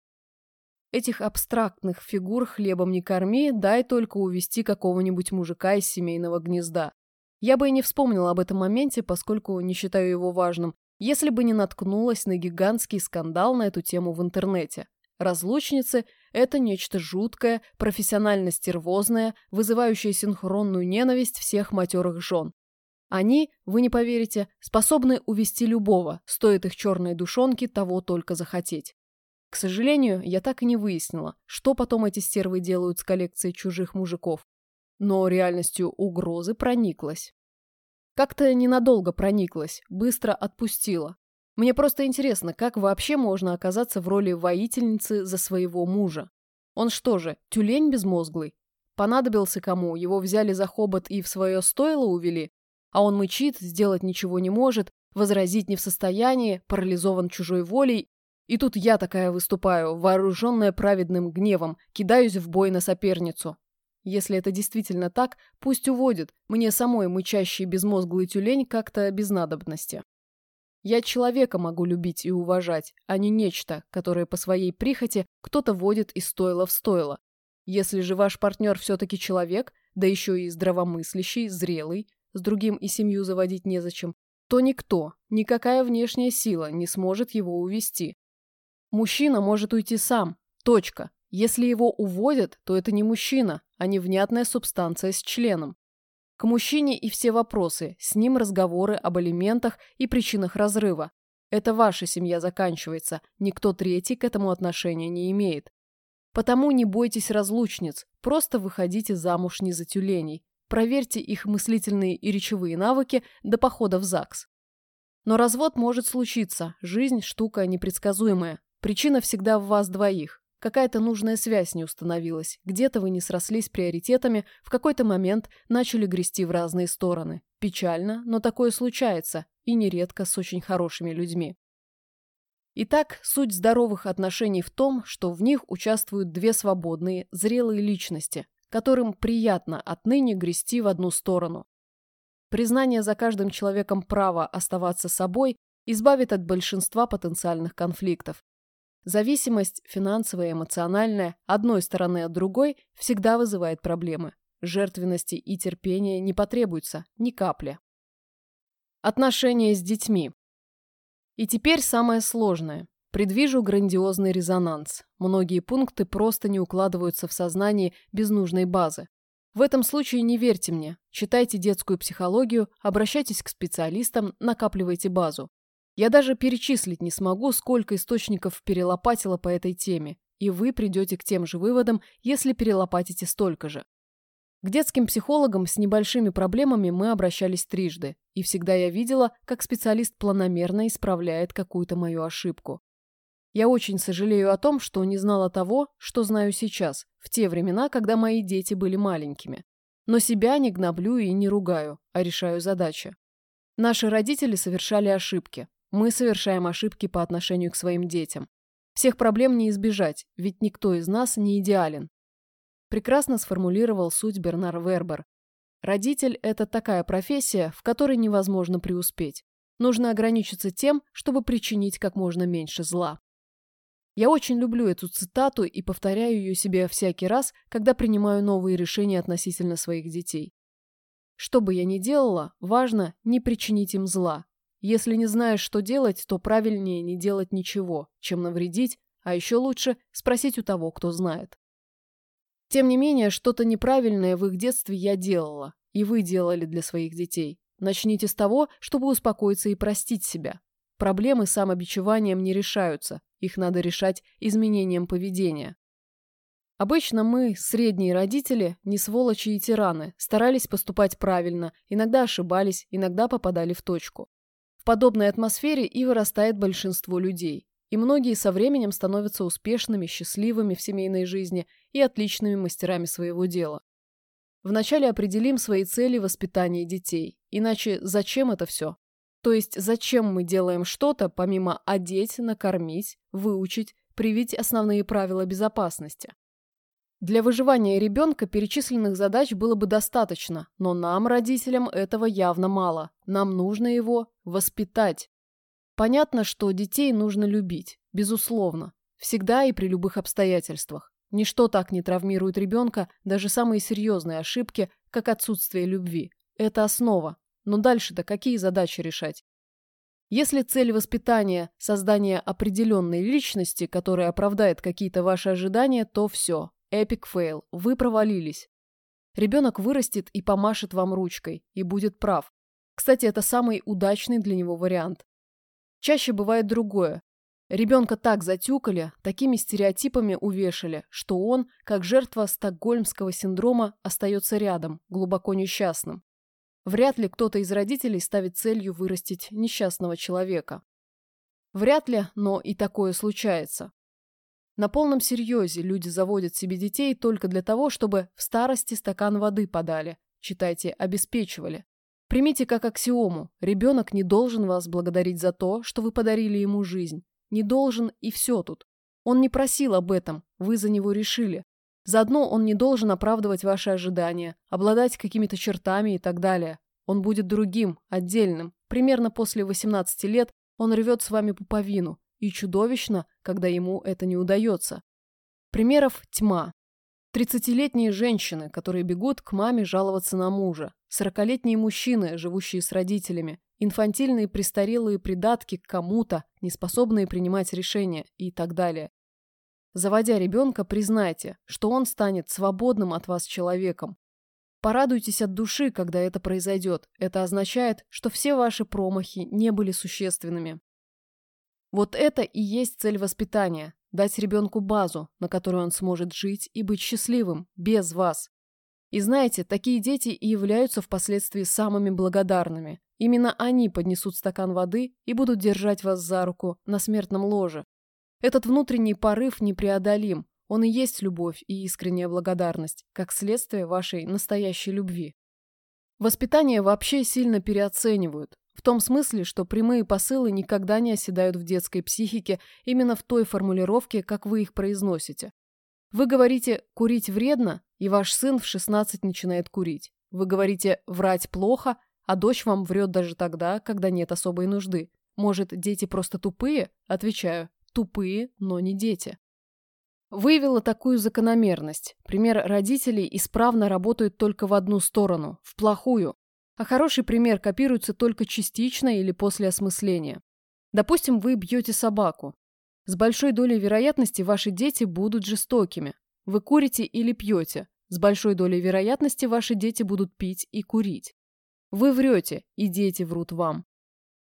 Этих абстрактных фигур хлебом не корми, дай только увести какого-нибудь мужика из семейного гнезда. Я бы и не вспомнила об этом моменте, поскольку не считаю его важным, если бы не наткнулась на гигантский скандал на эту тему в интернете. Разлучницы – это нечто жуткое, профессионально стервозное, вызывающее синхронную ненависть всех матерых жен. Они, вы не поверите, способны увести любого, стоит их черной душонки того только захотеть. К сожалению, я так и не выяснила, что потом эти стервы делают с коллекцией чужих мужиков. Но реальностью угрозы прониклась. Как-то ненадолго прониклась, быстро отпустила. Мне просто интересно, как вообще можно оказаться в роли воительницы за своего мужа. Он что же, тюлень безмозглый? Понадобился кому, его взяли за хобот и в свое стойло увели? А он мычит, сделать ничего не может, возразить не в состоянии, парализован чужой волей. И тут я такая выступаю, вооруженная праведным гневом, кидаюсь в бой на соперницу. Если это действительно так, пусть уводит, мне самой мычащий безмозглый тюлень как-то без надобности. Я человека могу любить и уважать, а не нечто, которое по своей прихоти кто-то водит из стойла в стойло. Если же ваш партнер все-таки человек, да еще и здравомыслящий, зрелый, с другим и семью заводить незачем, то никто, никакая внешняя сила не сможет его увести. Мужчина может уйти сам. Точка. Если его уводят, то это не мужчина, а невнятная субстанция с членом. К мужчине и все вопросы, с ним разговоры об алиментах и причинах разрыва. Это ваша семья заканчивается, никто третий к этому отношения не имеет. Потому не бойтесь разлучниц, просто выходите замуж не за тюленей. Проверьте их мыслительные и речевые навыки до похода в ЗАГС. Но развод может случиться, жизнь – штука непредсказуемая. Причина всегда в вас двоих. Какая-то нужная связь не установилась, где-то вы не срослись приоритетами, в какой-то момент начали грести в разные стороны. Печально, но такое случается, и нередко с очень хорошими людьми. Итак, суть здоровых отношений в том, что в них участвуют две свободные, зрелые личности, которым приятно отныне грести в одну сторону. Признание за каждым человеком права оставаться собой избавит от большинства потенциальных конфликтов. Зависимость, финансовая и эмоциональная, одной стороны от другой, всегда вызывает проблемы. Жертвенности и терпения не потребуется ни капли. Отношения с детьми. И теперь самое сложное. Предвижу грандиозный резонанс. Многие пункты просто не укладываются в сознании без нужной базы. В этом случае не верьте мне. Читайте детскую психологию, обращайтесь к специалистам, накапливайте базу. Я даже перечислить не смогу, сколько источников перелопатила по этой теме, и вы придете к тем же выводам, если перелопатите столько же. К детским психологам с небольшими проблемами мы обращались трижды, и всегда я видела, как специалист планомерно исправляет какую-то мою ошибку. Я очень сожалею о том, что не знала того, что знаю сейчас, в те времена, когда мои дети были маленькими. Но себя не гноблю и не ругаю, а решаю задачи. Наши родители совершали ошибки, мы совершаем ошибки по отношению к своим детям. Всех проблем не избежать, ведь никто из нас не идеален. Прекрасно сформулировал суть Бернар Вербер. Родитель – это такая профессия, в которой невозможно преуспеть. Нужно ограничиться тем, чтобы причинить как можно меньше зла. Я очень люблю эту цитату и повторяю ее себе всякий раз, когда принимаю новые решения относительно своих детей. Что бы я ни делала, важно не причинить им зла, если не знаешь, что делать, то правильнее не делать ничего, чем навредить, а еще лучше спросить у того, кто знает. Тем не менее, что-то неправильное в их детстве я делала, и вы делали для своих детей. Начните с того, чтобы успокоиться и простить себя. Проблемы самобичеванием не решаются, их надо решать изменением поведения. Обычно мы, средние родители, не сволочи и тираны, старались поступать правильно, иногда ошибались, иногда попадали в точку подобной атмосфере и вырастает большинство людей. И многие со временем становятся успешными, счастливыми в семейной жизни и отличными мастерами своего дела. Вначале определим свои цели воспитания детей. Иначе зачем это все? То есть зачем мы делаем что-то, помимо одеть, накормить, выучить, привить основные правила безопасности? Для выживания ребенка перечисленных задач было бы достаточно, но нам, родителям, этого явно мало. Нам нужно его воспитать. Понятно, что детей нужно любить, безусловно, всегда и при любых обстоятельствах. Ничто так не травмирует ребенка, даже самые серьезные ошибки, как отсутствие любви. Это основа. Но дальше-то какие задачи решать? Если цель воспитания – создание определенной личности, которая оправдает какие-то ваши ожидания, то все, epic fail. Вы провалились. Ребенок вырастет и помашет вам ручкой, и будет прав. Кстати, это самый удачный для него вариант. Чаще бывает другое. Ребенка так затюкали, такими стереотипами увешали, что он, как жертва стокгольмского синдрома, остается рядом, глубоко несчастным. Вряд ли кто-то из родителей ставит целью вырастить несчастного человека. Вряд ли, но и такое случается. На полном серьезе люди заводят себе детей только для того, чтобы в старости стакан воды подали, читайте, обеспечивали. Примите как аксиому, ребенок не должен вас благодарить за то, что вы подарили ему жизнь. Не должен и все тут. Он не просил об этом, вы за него решили. Заодно он не должен оправдывать ваши ожидания, обладать какими-то чертами и так далее. Он будет другим, отдельным. Примерно после 18 лет он рвет с вами пуповину, и чудовищно, когда ему это не удается. Примеров тьма. Тридцатилетние женщины, которые бегут к маме жаловаться на мужа. Сорокалетние мужчины, живущие с родителями. Инфантильные престарелые придатки к кому-то, неспособные принимать решения и так далее. Заводя ребенка, признайте, что он станет свободным от вас человеком. Порадуйтесь от души, когда это произойдет. Это означает, что все ваши промахи не были существенными. Вот это и есть цель воспитания – дать ребенку базу, на которой он сможет жить и быть счастливым, без вас. И знаете, такие дети и являются впоследствии самыми благодарными. Именно они поднесут стакан воды и будут держать вас за руку на смертном ложе. Этот внутренний порыв непреодолим. Он и есть любовь и искренняя благодарность, как следствие вашей настоящей любви. Воспитание вообще сильно переоценивают. В том смысле, что прямые посылы никогда не оседают в детской психике именно в той формулировке, как вы их произносите. Вы говорите «курить вредно», и ваш сын в 16 начинает курить. Вы говорите «врать плохо», а дочь вам врет даже тогда, когда нет особой нужды. Может, дети просто тупые? Отвечаю, тупые, но не дети. Выявила такую закономерность. Пример родителей исправно работают только в одну сторону, в плохую. А хороший пример копируется только частично или после осмысления. Допустим, вы бьете собаку. С большой долей вероятности ваши дети будут жестокими. Вы курите или пьете. С большой долей вероятности ваши дети будут пить и курить. Вы врете, и дети врут вам.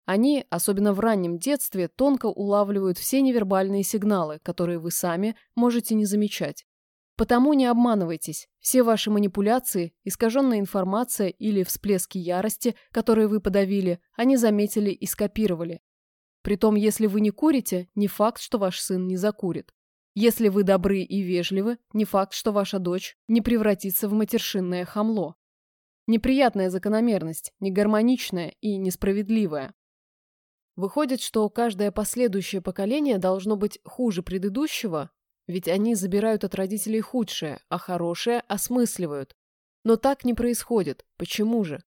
Они, особенно в раннем детстве, тонко улавливают все невербальные сигналы, которые вы сами можете не замечать. Потому не обманывайтесь. Все ваши манипуляции, искаженная информация или всплески ярости, которые вы подавили, они заметили и скопировали. Притом, если вы не курите, не факт, что ваш сын не закурит. Если вы добры и вежливы, не факт, что ваша дочь не превратится в матершинное хамло. Неприятная закономерность, негармоничная и несправедливая. Выходит, что каждое последующее поколение должно быть хуже предыдущего, ведь они забирают от родителей худшее, а хорошее осмысливают. Но так не происходит. Почему же?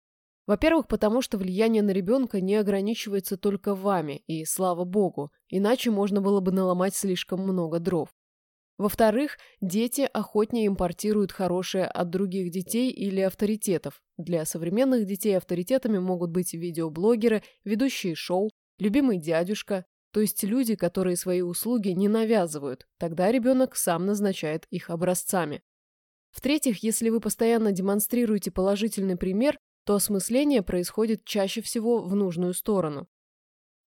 Во-первых, потому что влияние на ребенка не ограничивается только вами, и слава богу, иначе можно было бы наломать слишком много дров. Во-вторых, дети охотнее импортируют хорошее от других детей или авторитетов. Для современных детей авторитетами могут быть видеоблогеры, ведущие шоу, любимый дядюшка, то есть люди, которые свои услуги не навязывают, тогда ребенок сам назначает их образцами. В-третьих, если вы постоянно демонстрируете положительный пример, то осмысление происходит чаще всего в нужную сторону.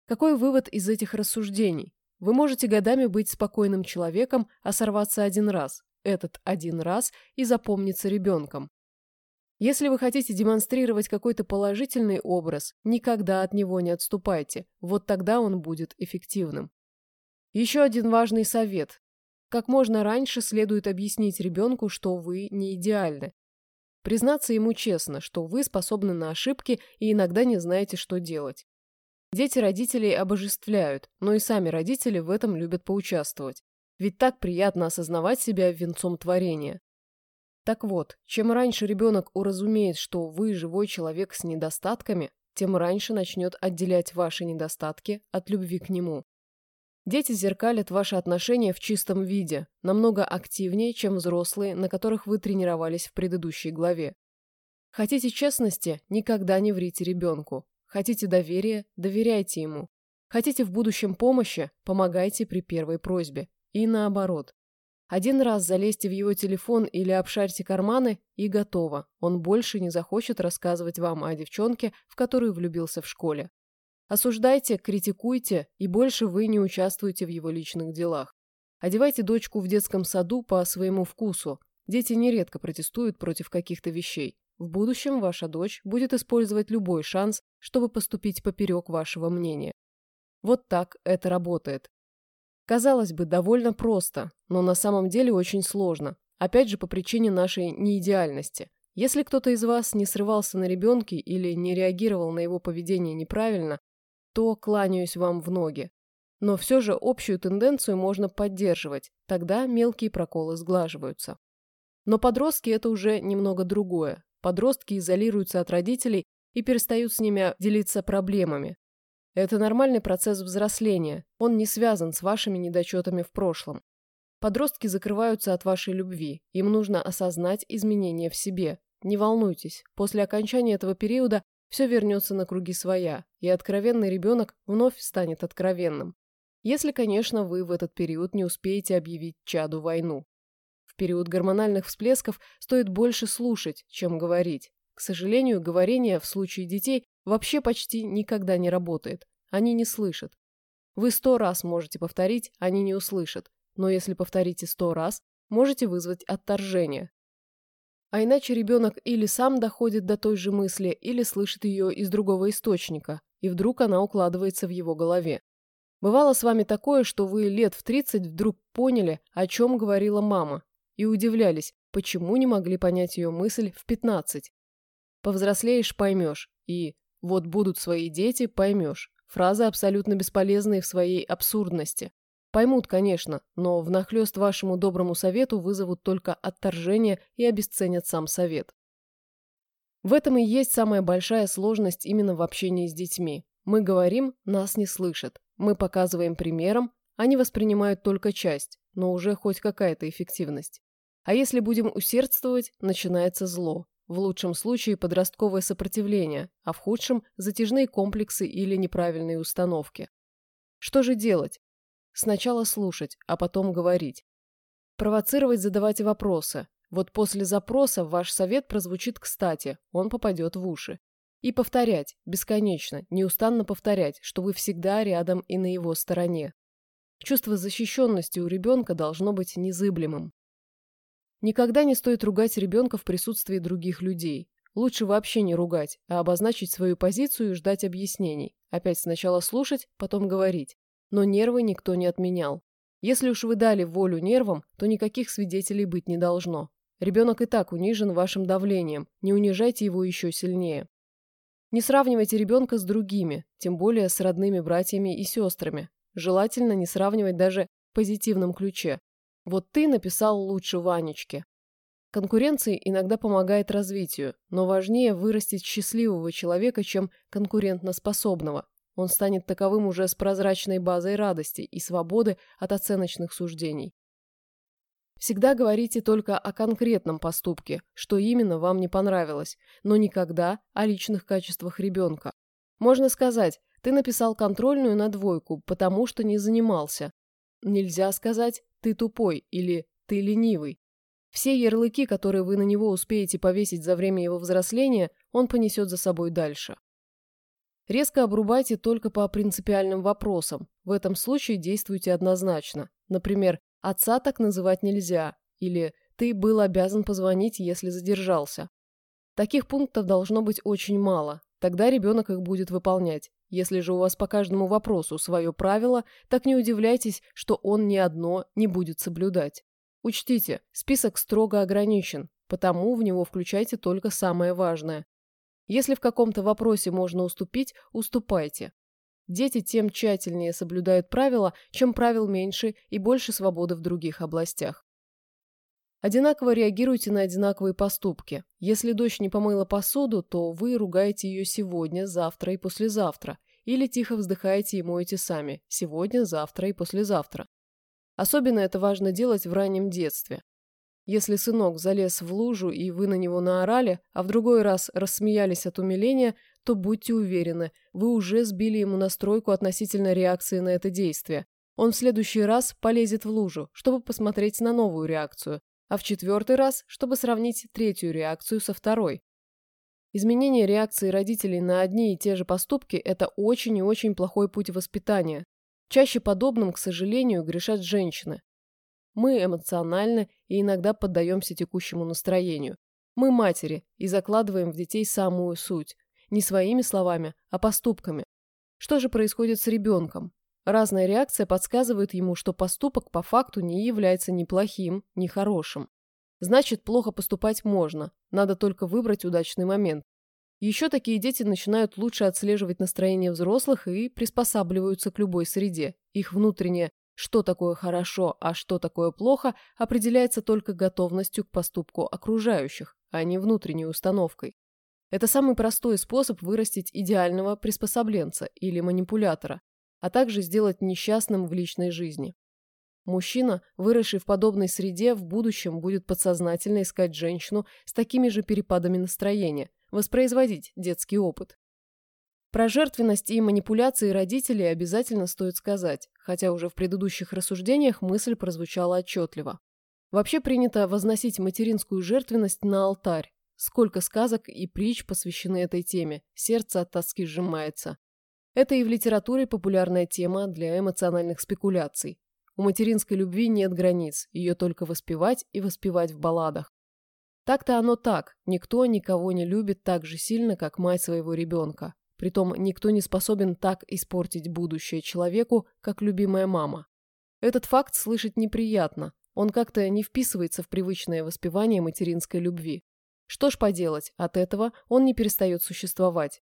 Какой вывод из этих рассуждений? Вы можете годами быть спокойным человеком, а сорваться один раз. Этот один раз и запомнится ребенком. Если вы хотите демонстрировать какой-то положительный образ, никогда от него не отступайте. Вот тогда он будет эффективным. Еще один важный совет. Как можно раньше следует объяснить ребенку, что вы не идеальны. Признаться ему честно, что вы способны на ошибки и иногда не знаете, что делать. Дети родителей обожествляют, но и сами родители в этом любят поучаствовать. Ведь так приятно осознавать себя венцом творения. Так вот, чем раньше ребенок уразумеет, что вы живой человек с недостатками, тем раньше начнет отделять ваши недостатки от любви к нему. Дети зеркалят ваши отношения в чистом виде, намного активнее, чем взрослые, на которых вы тренировались в предыдущей главе. Хотите честности – никогда не врите ребенку. Хотите доверия – доверяйте ему. Хотите в будущем помощи – помогайте при первой просьбе. И наоборот. Один раз залезьте в его телефон или обшарьте карманы, и готово. Он больше не захочет рассказывать вам о девчонке, в которую влюбился в школе. Осуждайте, критикуйте, и больше вы не участвуете в его личных делах. Одевайте дочку в детском саду по своему вкусу. Дети нередко протестуют против каких-то вещей. В будущем ваша дочь будет использовать любой шанс, чтобы поступить поперек вашего мнения. Вот так это работает. Казалось бы, довольно просто, но на самом деле очень сложно. Опять же, по причине нашей неидеальности. Если кто-то из вас не срывался на ребенке или не реагировал на его поведение неправильно, то кланяюсь вам в ноги. Но все же общую тенденцию можно поддерживать, тогда мелкие проколы сглаживаются. Но подростки – это уже немного другое. Подростки изолируются от родителей и перестают с ними делиться проблемами. Это нормальный процесс взросления, он не связан с вашими недочетами в прошлом. Подростки закрываются от вашей любви, им нужно осознать изменения в себе. Не волнуйтесь, после окончания этого периода все вернется на круги своя, и откровенный ребенок вновь станет откровенным. Если, конечно, вы в этот период не успеете объявить чаду войну. В период гормональных всплесков стоит больше слушать, чем говорить. К сожалению, говорение в случае детей вообще почти никогда не работает. Они не слышат. Вы сто раз можете повторить, они не услышат. Но если повторите сто раз, можете вызвать отторжение. А иначе ребенок или сам доходит до той же мысли, или слышит ее из другого источника, и вдруг она укладывается в его голове. Бывало с вами такое, что вы лет в 30 вдруг поняли, о чем говорила мама, и удивлялись, почему не могли понять ее мысль в 15. Повзрослеешь – поймешь, и «вот будут свои дети – поймешь». Фразы абсолютно бесполезные в своей абсурдности. Поймут, конечно, но внахлёст вашему доброму совету вызовут только отторжение и обесценят сам совет. В этом и есть самая большая сложность именно в общении с детьми. Мы говорим, нас не слышат. Мы показываем примером, они воспринимают только часть, но уже хоть какая-то эффективность. А если будем усердствовать, начинается зло. В лучшем случае подростковое сопротивление, а в худшем – затяжные комплексы или неправильные установки. Что же делать? Сначала слушать, а потом говорить. Провоцировать, задавать вопросы. Вот после запроса ваш совет прозвучит кстати, он попадет в уши. И повторять, бесконечно, неустанно повторять, что вы всегда рядом и на его стороне. Чувство защищенности у ребенка должно быть незыблемым. Никогда не стоит ругать ребенка в присутствии других людей. Лучше вообще не ругать, а обозначить свою позицию и ждать объяснений. Опять сначала слушать, потом говорить. Но нервы никто не отменял. Если уж вы дали волю нервам, то никаких свидетелей быть не должно. Ребенок и так унижен вашим давлением, не унижайте его еще сильнее. Не сравнивайте ребенка с другими, тем более с родными братьями и сестрами. Желательно не сравнивать даже в позитивном ключе. Вот ты написал лучше Ванечки. Конкуренция иногда помогает развитию, но важнее вырастить счастливого человека, чем конкурентноспособного. Он станет таковым уже с прозрачной базой радости и свободы от оценочных суждений. Всегда говорите только о конкретном поступке, что именно вам не понравилось, но никогда о личных качествах ребенка. Можно сказать, ты написал контрольную на двойку, потому что не занимался. Нельзя сказать «ты тупой» или «ты ленивый». Все ярлыки, которые вы на него успеете повесить за время его взросления, он понесет за собой дальше. Резко обрубайте только по принципиальным вопросам. В этом случае действуйте однозначно. Например, отца так называть нельзя. Или ты был обязан позвонить, если задержался. Таких пунктов должно быть очень мало. Тогда ребенок их будет выполнять. Если же у вас по каждому вопросу свое правило, так не удивляйтесь, что он ни одно не будет соблюдать. Учтите, список строго ограничен, потому в него включайте только самое важное. Если в каком-то вопросе можно уступить, уступайте. Дети тем тщательнее соблюдают правила, чем правил меньше и больше свободы в других областях. Одинаково реагируйте на одинаковые поступки. Если дочь не помыла посуду, то вы ругаете ее сегодня, завтра и послезавтра. Или тихо вздыхаете и моете сами. Сегодня, завтра и послезавтра. Особенно это важно делать в раннем детстве. Если сынок залез в лужу и вы на него наорали, а в другой раз рассмеялись от умиления, то будьте уверены, вы уже сбили ему настройку относительно реакции на это действие. Он в следующий раз полезет в лужу, чтобы посмотреть на новую реакцию, а в четвертый раз, чтобы сравнить третью реакцию со второй. Изменение реакции родителей на одни и те же поступки – это очень и очень плохой путь воспитания. Чаще подобным, к сожалению, грешат женщины. Мы эмоциональны и иногда поддаемся текущему настроению. Мы матери и закладываем в детей самую суть. Не своими словами, а поступками. Что же происходит с ребенком? Разная реакция подсказывает ему, что поступок по факту не является ни плохим, ни хорошим. Значит, плохо поступать можно, надо только выбрать удачный момент. Еще такие дети начинают лучше отслеживать настроение взрослых и приспосабливаются к любой среде. Их внутреннее «что такое хорошо, а что такое плохо» определяется только готовностью к поступку окружающих, а не внутренней установкой. Это самый простой способ вырастить идеального приспособленца или манипулятора, а также сделать несчастным в личной жизни. Мужчина, выросший в подобной среде, в будущем будет подсознательно искать женщину с такими же перепадами настроения, воспроизводить детский опыт. Про жертвенность и манипуляции родителей обязательно стоит сказать, хотя уже в предыдущих рассуждениях мысль прозвучала отчетливо. Вообще принято возносить материнскую жертвенность на алтарь. Сколько сказок и притч посвящены этой теме, сердце от тоски сжимается. Это и в литературе популярная тема для эмоциональных спекуляций. У материнской любви нет границ, ее только воспевать и воспевать в балладах. Так-то оно так, никто никого не любит так же сильно, как мать своего ребенка. Притом никто не способен так испортить будущее человеку, как любимая мама. Этот факт слышать неприятно, он как-то не вписывается в привычное воспевание материнской любви. Что ж поделать, от этого он не перестает существовать.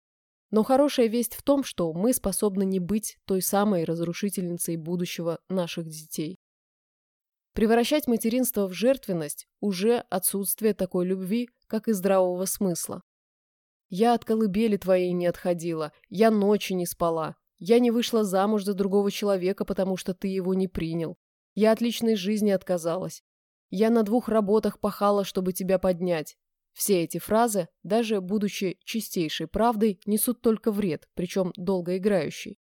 Но хорошая весть в том, что мы способны не быть той самой разрушительницей будущего наших детей. Превращать материнство в жертвенность – уже отсутствие такой любви, как и здравого смысла. Я от колыбели твоей не отходила, я ночи не спала, я не вышла замуж за другого человека, потому что ты его не принял. Я от личной жизни отказалась. Я на двух работах пахала, чтобы тебя поднять. Все эти фразы, даже будучи чистейшей правдой, несут только вред, причем долгоиграющий.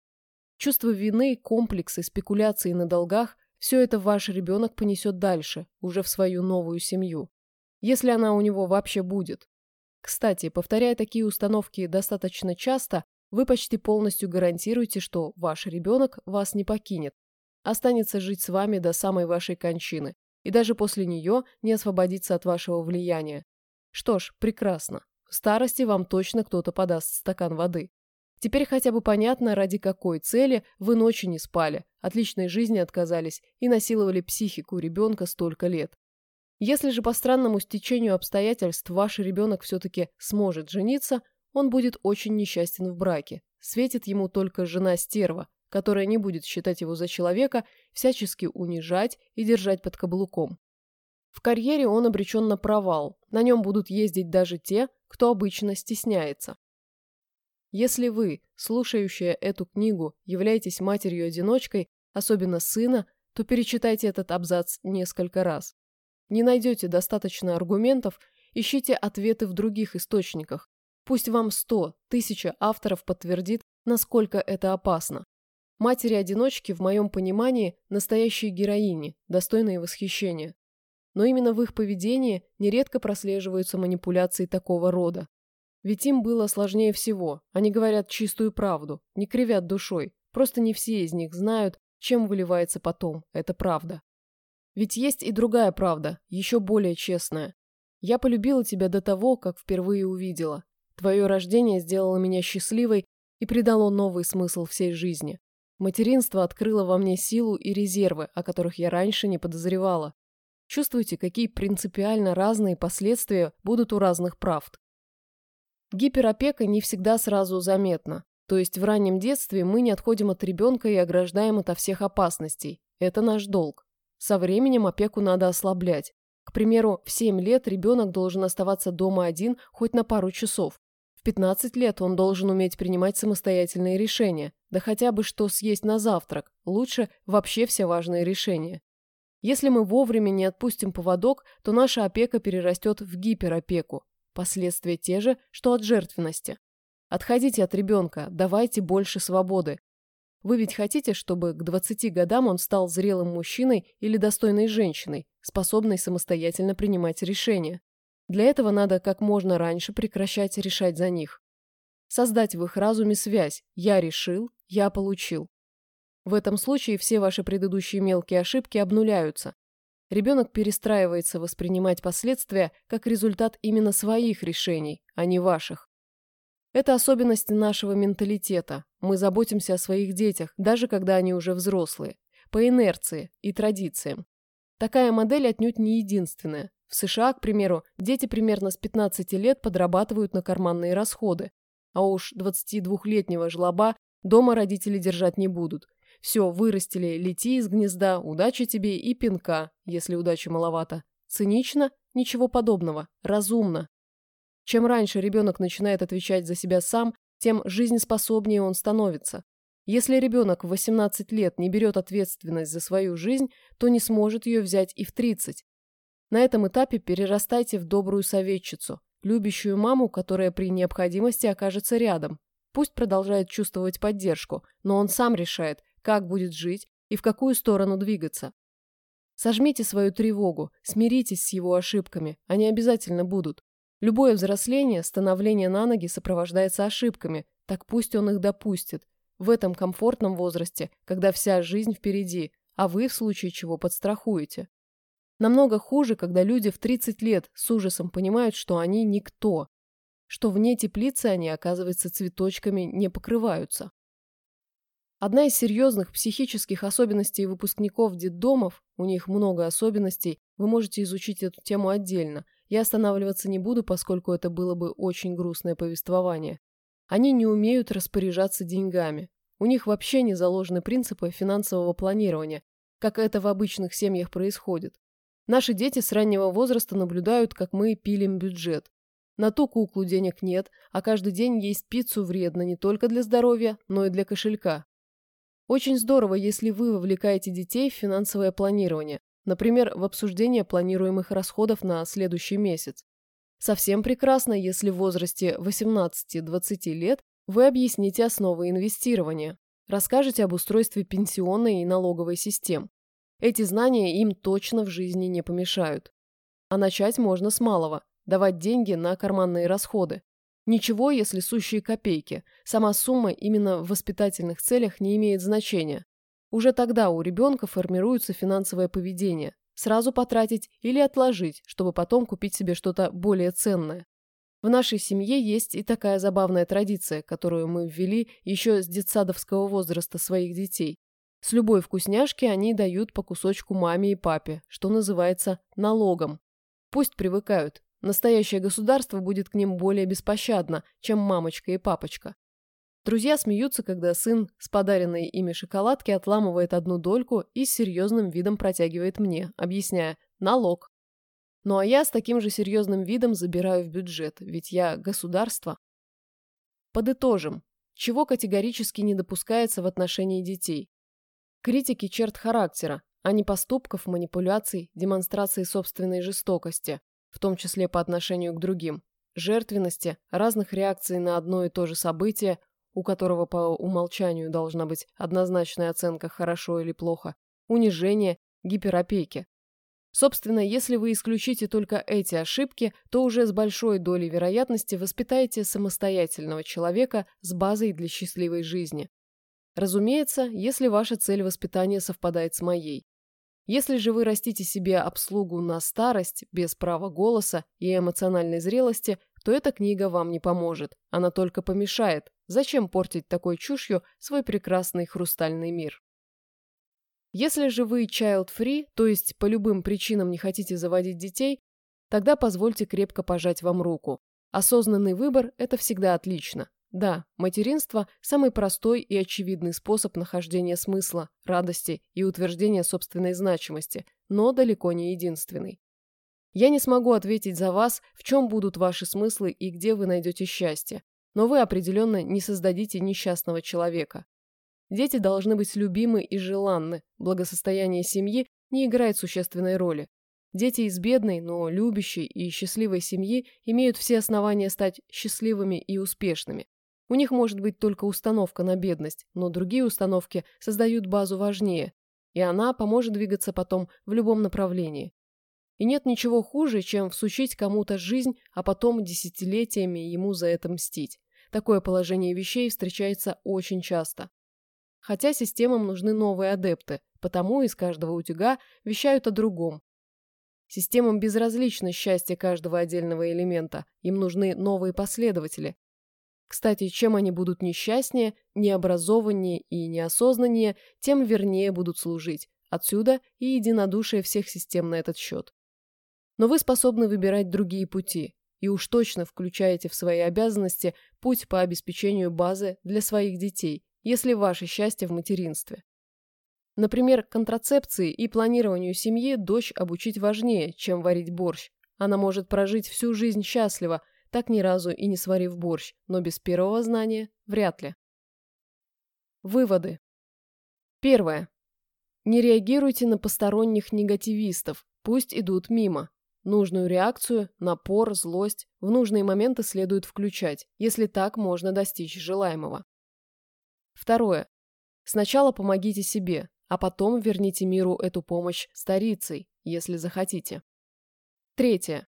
Чувство вины, комплексы, спекуляции на долгах – все это ваш ребенок понесет дальше, уже в свою новую семью. Если она у него вообще будет. Кстати, повторяя такие установки достаточно часто, вы почти полностью гарантируете, что ваш ребенок вас не покинет, останется жить с вами до самой вашей кончины и даже после нее не освободится от вашего влияния. Что ж, прекрасно. В старости вам точно кто-то подаст стакан воды. Теперь хотя бы понятно, ради какой цели вы ночью не спали, от личной жизни отказались и насиловали психику ребенка столько лет. Если же по странному стечению обстоятельств ваш ребенок все-таки сможет жениться, он будет очень несчастен в браке. Светит ему только жена-стерва, которая не будет считать его за человека, всячески унижать и держать под каблуком. В карьере он обречен на провал, на нем будут ездить даже те, кто обычно стесняется. Если вы, слушающая эту книгу, являетесь матерью-одиночкой, особенно сына, то перечитайте этот абзац несколько раз. Не найдете достаточно аргументов, ищите ответы в других источниках. Пусть вам сто, тысяча авторов подтвердит, насколько это опасно. Матери-одиночки, в моем понимании, настоящие героини, достойные восхищения но именно в их поведении нередко прослеживаются манипуляции такого рода. Ведь им было сложнее всего, они говорят чистую правду, не кривят душой, просто не все из них знают, чем выливается потом, это правда. Ведь есть и другая правда, еще более честная. Я полюбила тебя до того, как впервые увидела. Твое рождение сделало меня счастливой и придало новый смысл всей жизни. Материнство открыло во мне силу и резервы, о которых я раньше не подозревала. Чувствуете, какие принципиально разные последствия будут у разных правд. Гиперопека не всегда сразу заметна. То есть в раннем детстве мы не отходим от ребенка и ограждаем от всех опасностей. Это наш долг. Со временем опеку надо ослаблять. К примеру, в 7 лет ребенок должен оставаться дома один хоть на пару часов. В 15 лет он должен уметь принимать самостоятельные решения, да хотя бы что съесть на завтрак, лучше вообще все важные решения. Если мы вовремя не отпустим поводок, то наша опека перерастет в гиперопеку. Последствия те же, что от жертвенности. Отходите от ребенка, давайте больше свободы. Вы ведь хотите, чтобы к 20 годам он стал зрелым мужчиной или достойной женщиной, способной самостоятельно принимать решения. Для этого надо как можно раньше прекращать решать за них. Создать в их разуме связь «я решил, я получил». В этом случае все ваши предыдущие мелкие ошибки обнуляются. Ребенок перестраивается воспринимать последствия как результат именно своих решений, а не ваших. Это особенность нашего менталитета. Мы заботимся о своих детях, даже когда они уже взрослые, по инерции и традициям. Такая модель отнюдь не единственная. В США, к примеру, дети примерно с 15 лет подрабатывают на карманные расходы, а уж 22-летнего жлоба дома родители держать не будут. Все, вырастили, лети из гнезда, удачи тебе и пинка, если удачи маловато. Цинично? Ничего подобного. Разумно. Чем раньше ребенок начинает отвечать за себя сам, тем жизнеспособнее он становится. Если ребенок в 18 лет не берет ответственность за свою жизнь, то не сможет ее взять и в 30. На этом этапе перерастайте в добрую советчицу, любящую маму, которая при необходимости окажется рядом. Пусть продолжает чувствовать поддержку, но он сам решает, как будет жить и в какую сторону двигаться. Сожмите свою тревогу, смиритесь с его ошибками, они обязательно будут. Любое взросление, становление на ноги сопровождается ошибками, так пусть он их допустит. В этом комфортном возрасте, когда вся жизнь впереди, а вы в случае чего подстрахуете. Намного хуже, когда люди в 30 лет с ужасом понимают, что они никто, что вне теплицы они, оказывается, цветочками не покрываются. Одна из серьезных психических особенностей выпускников детдомов, у них много особенностей, вы можете изучить эту тему отдельно, я останавливаться не буду, поскольку это было бы очень грустное повествование. Они не умеют распоряжаться деньгами. У них вообще не заложены принципы финансового планирования, как это в обычных семьях происходит. Наши дети с раннего возраста наблюдают, как мы пилим бюджет. На ту куклу денег нет, а каждый день есть пиццу вредно не только для здоровья, но и для кошелька. Очень здорово, если вы вовлекаете детей в финансовое планирование, Например, в обсуждение планируемых расходов на следующий месяц. Совсем прекрасно, если в возрасте 18-20 лет вы объясните основы инвестирования, расскажете об устройстве пенсионной и налоговой систем. Эти знания им точно в жизни не помешают. А начать можно с малого – давать деньги на карманные расходы. Ничего, если сущие копейки. Сама сумма именно в воспитательных целях не имеет значения. Уже тогда у ребенка формируется финансовое поведение. Сразу потратить или отложить, чтобы потом купить себе что-то более ценное. В нашей семье есть и такая забавная традиция, которую мы ввели еще с детсадовского возраста своих детей. С любой вкусняшки они дают по кусочку маме и папе, что называется налогом. Пусть привыкают. Настоящее государство будет к ним более беспощадно, чем мамочка и папочка. Друзья смеются, когда сын с подаренной ими шоколадки отламывает одну дольку и с серьезным видом протягивает мне, объясняя «налог». Ну а я с таким же серьезным видом забираю в бюджет, ведь я государство. Подытожим, чего категорически не допускается в отношении детей. Критики черт характера, а не поступков, манипуляций, демонстрации собственной жестокости, в том числе по отношению к другим, жертвенности, разных реакций на одно и то же событие, у которого по умолчанию должна быть однозначная оценка хорошо или плохо, унижение, гиперопеки. Собственно, если вы исключите только эти ошибки, то уже с большой долей вероятности воспитаете самостоятельного человека с базой для счастливой жизни. Разумеется, если ваша цель воспитания совпадает с моей. Если же вы растите себе обслугу на старость, без права голоса и эмоциональной зрелости, то эта книга вам не поможет, она только помешает, Зачем портить такой чушью свой прекрасный хрустальный мир? Если же вы child-free, то есть по любым причинам не хотите заводить детей, тогда позвольте крепко пожать вам руку. Осознанный выбор – это всегда отлично. Да, материнство – самый простой и очевидный способ нахождения смысла, радости и утверждения собственной значимости, но далеко не единственный. Я не смогу ответить за вас, в чем будут ваши смыслы и где вы найдете счастье, но вы определенно не создадите несчастного человека. Дети должны быть любимы и желанны, благосостояние семьи не играет существенной роли. Дети из бедной, но любящей и счастливой семьи имеют все основания стать счастливыми и успешными. У них может быть только установка на бедность, но другие установки создают базу важнее, и она поможет двигаться потом в любом направлении. И нет ничего хуже, чем всучить кому-то жизнь, а потом десятилетиями ему за это мстить. Такое положение вещей встречается очень часто. Хотя системам нужны новые адепты, потому из каждого утюга вещают о другом. Системам безразлично счастье каждого отдельного элемента, им нужны новые последователи. Кстати, чем они будут несчастнее, необразованнее и неосознаннее, тем вернее будут служить. Отсюда и единодушие всех систем на этот счет. Но вы способны выбирать другие пути, и уж точно включаете в свои обязанности путь по обеспечению базы для своих детей, если ваше счастье в материнстве. Например, контрацепции и планированию семьи дочь обучить важнее, чем варить борщ. Она может прожить всю жизнь счастливо, так ни разу и не сварив борщ, но без первого знания вряд ли. Выводы. Первое. Не реагируйте на посторонних негативистов, пусть идут мимо. Нужную реакцию, напор, злость в нужные моменты следует включать, если так можно достичь желаемого. Второе. Сначала помогите себе, а потом верните миру эту помощь старицей, если захотите. Третье.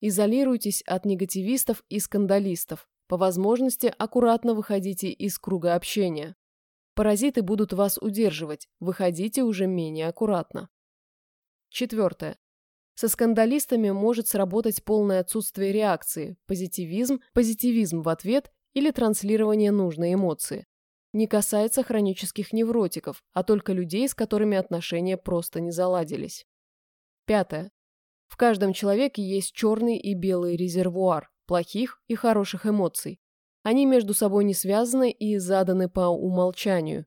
Изолируйтесь от негативистов и скандалистов. По возможности аккуратно выходите из круга общения. Паразиты будут вас удерживать, выходите уже менее аккуратно. Четвертое. Со скандалистами может сработать полное отсутствие реакции, позитивизм, позитивизм в ответ или транслирование нужной эмоции. Не касается хронических невротиков, а только людей, с которыми отношения просто не заладились. Пятое. В каждом человеке есть черный и белый резервуар плохих и хороших эмоций. Они между собой не связаны и заданы по умолчанию.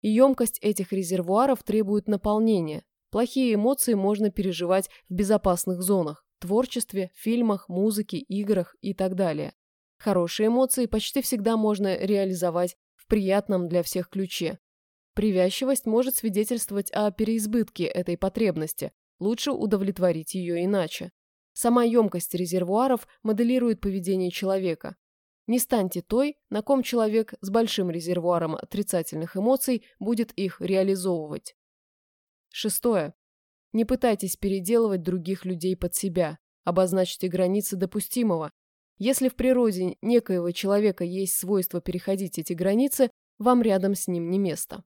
И емкость этих резервуаров требует наполнения, Плохие эмоции можно переживать в безопасных зонах – творчестве, фильмах, музыке, играх и так далее. Хорошие эмоции почти всегда можно реализовать в приятном для всех ключе. Привязчивость может свидетельствовать о переизбытке этой потребности, лучше удовлетворить ее иначе. Сама емкость резервуаров моделирует поведение человека. Не станьте той, на ком человек с большим резервуаром отрицательных эмоций будет их реализовывать. Шестое. Не пытайтесь переделывать других людей под себя. Обозначьте границы допустимого. Если в природе некоего человека есть свойство переходить эти границы, вам рядом с ним не место.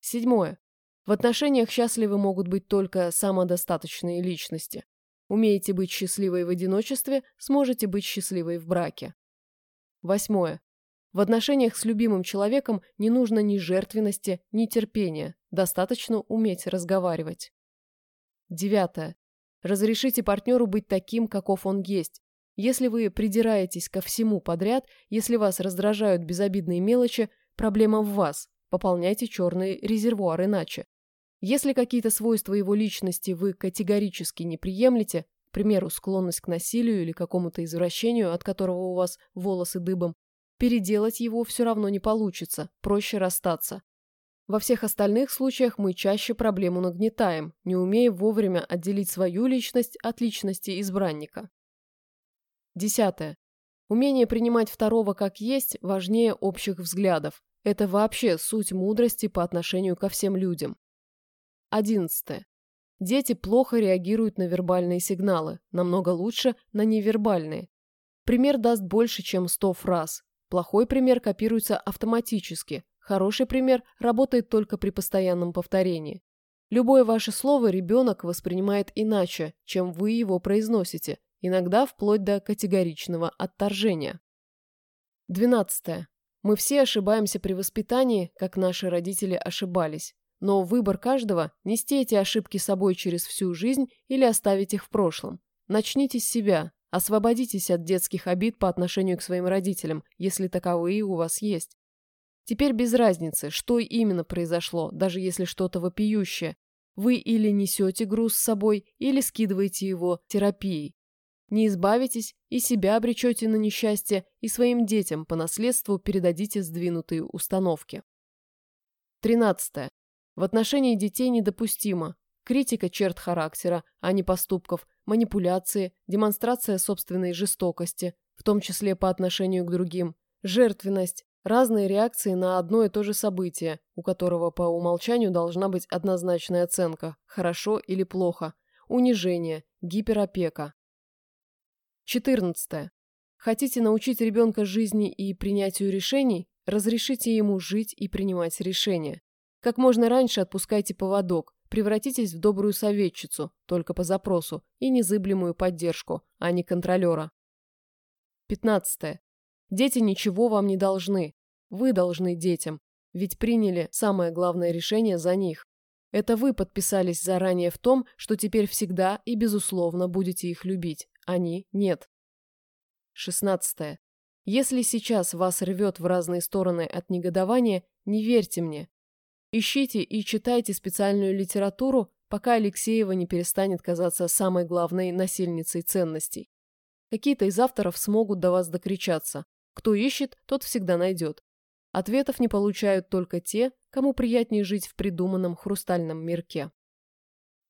Седьмое. В отношениях счастливы могут быть только самодостаточные личности. Умеете быть счастливой в одиночестве, сможете быть счастливой в браке. Восьмое. В отношениях с любимым человеком не нужно ни жертвенности, ни терпения, достаточно уметь разговаривать. Девятое. Разрешите партнеру быть таким, каков он есть. Если вы придираетесь ко всему подряд, если вас раздражают безобидные мелочи, проблема в вас, пополняйте черный резервуар иначе. Если какие-то свойства его личности вы категорически не приемлете, к примеру, склонность к насилию или какому-то извращению, от которого у вас волосы дыбом, Переделать его все равно не получится, проще расстаться. Во всех остальных случаях мы чаще проблему нагнетаем, не умея вовремя отделить свою личность от личности избранника. Десятое. Умение принимать второго как есть важнее общих взглядов. Это вообще суть мудрости по отношению ко всем людям. Одиннадцатое. Дети плохо реагируют на вербальные сигналы, намного лучше на невербальные. Пример даст больше, чем 100 фраз. Плохой пример копируется автоматически, хороший пример работает только при постоянном повторении. Любое ваше слово ребенок воспринимает иначе, чем вы его произносите, иногда вплоть до категоричного отторжения. 12. Мы все ошибаемся при воспитании, как наши родители ошибались. Но выбор каждого – нести эти ошибки собой через всю жизнь или оставить их в прошлом. Начните с себя, Освободитесь от детских обид по отношению к своим родителям, если таковые у вас есть. Теперь без разницы, что именно произошло, даже если что-то вопиющее. Вы или несете груз с собой, или скидываете его терапией. Не избавитесь, и себя обречете на несчастье, и своим детям по наследству передадите сдвинутые установки. 13. В отношении детей недопустимо критика черт характера, а не поступков, манипуляции, демонстрация собственной жестокости, в том числе по отношению к другим, Жертвенность – разные реакции на одно и то же событие, у которого по умолчанию должна быть однозначная оценка – хорошо или плохо. Унижение, гиперопека. 14. Хотите научить ребенка жизни и принятию решений? Разрешите ему жить и принимать решения. Как можно раньше отпускайте поводок, превратитесь в добрую советчицу, только по запросу, и незыблемую поддержку, а не контролера. 15. Дети ничего вам не должны. Вы должны детям, ведь приняли самое главное решение за них. Это вы подписались заранее в том, что теперь всегда и безусловно будете их любить. Они – нет. 16. Если сейчас вас рвет в разные стороны от негодования, не верьте мне. Ищите и читайте специальную литературу, пока Алексеева не перестанет казаться самой главной насильницей ценностей. Какие-то из авторов смогут до вас докричаться. Кто ищет, тот всегда найдет. Ответов не получают только те, кому приятнее жить в придуманном хрустальном мирке.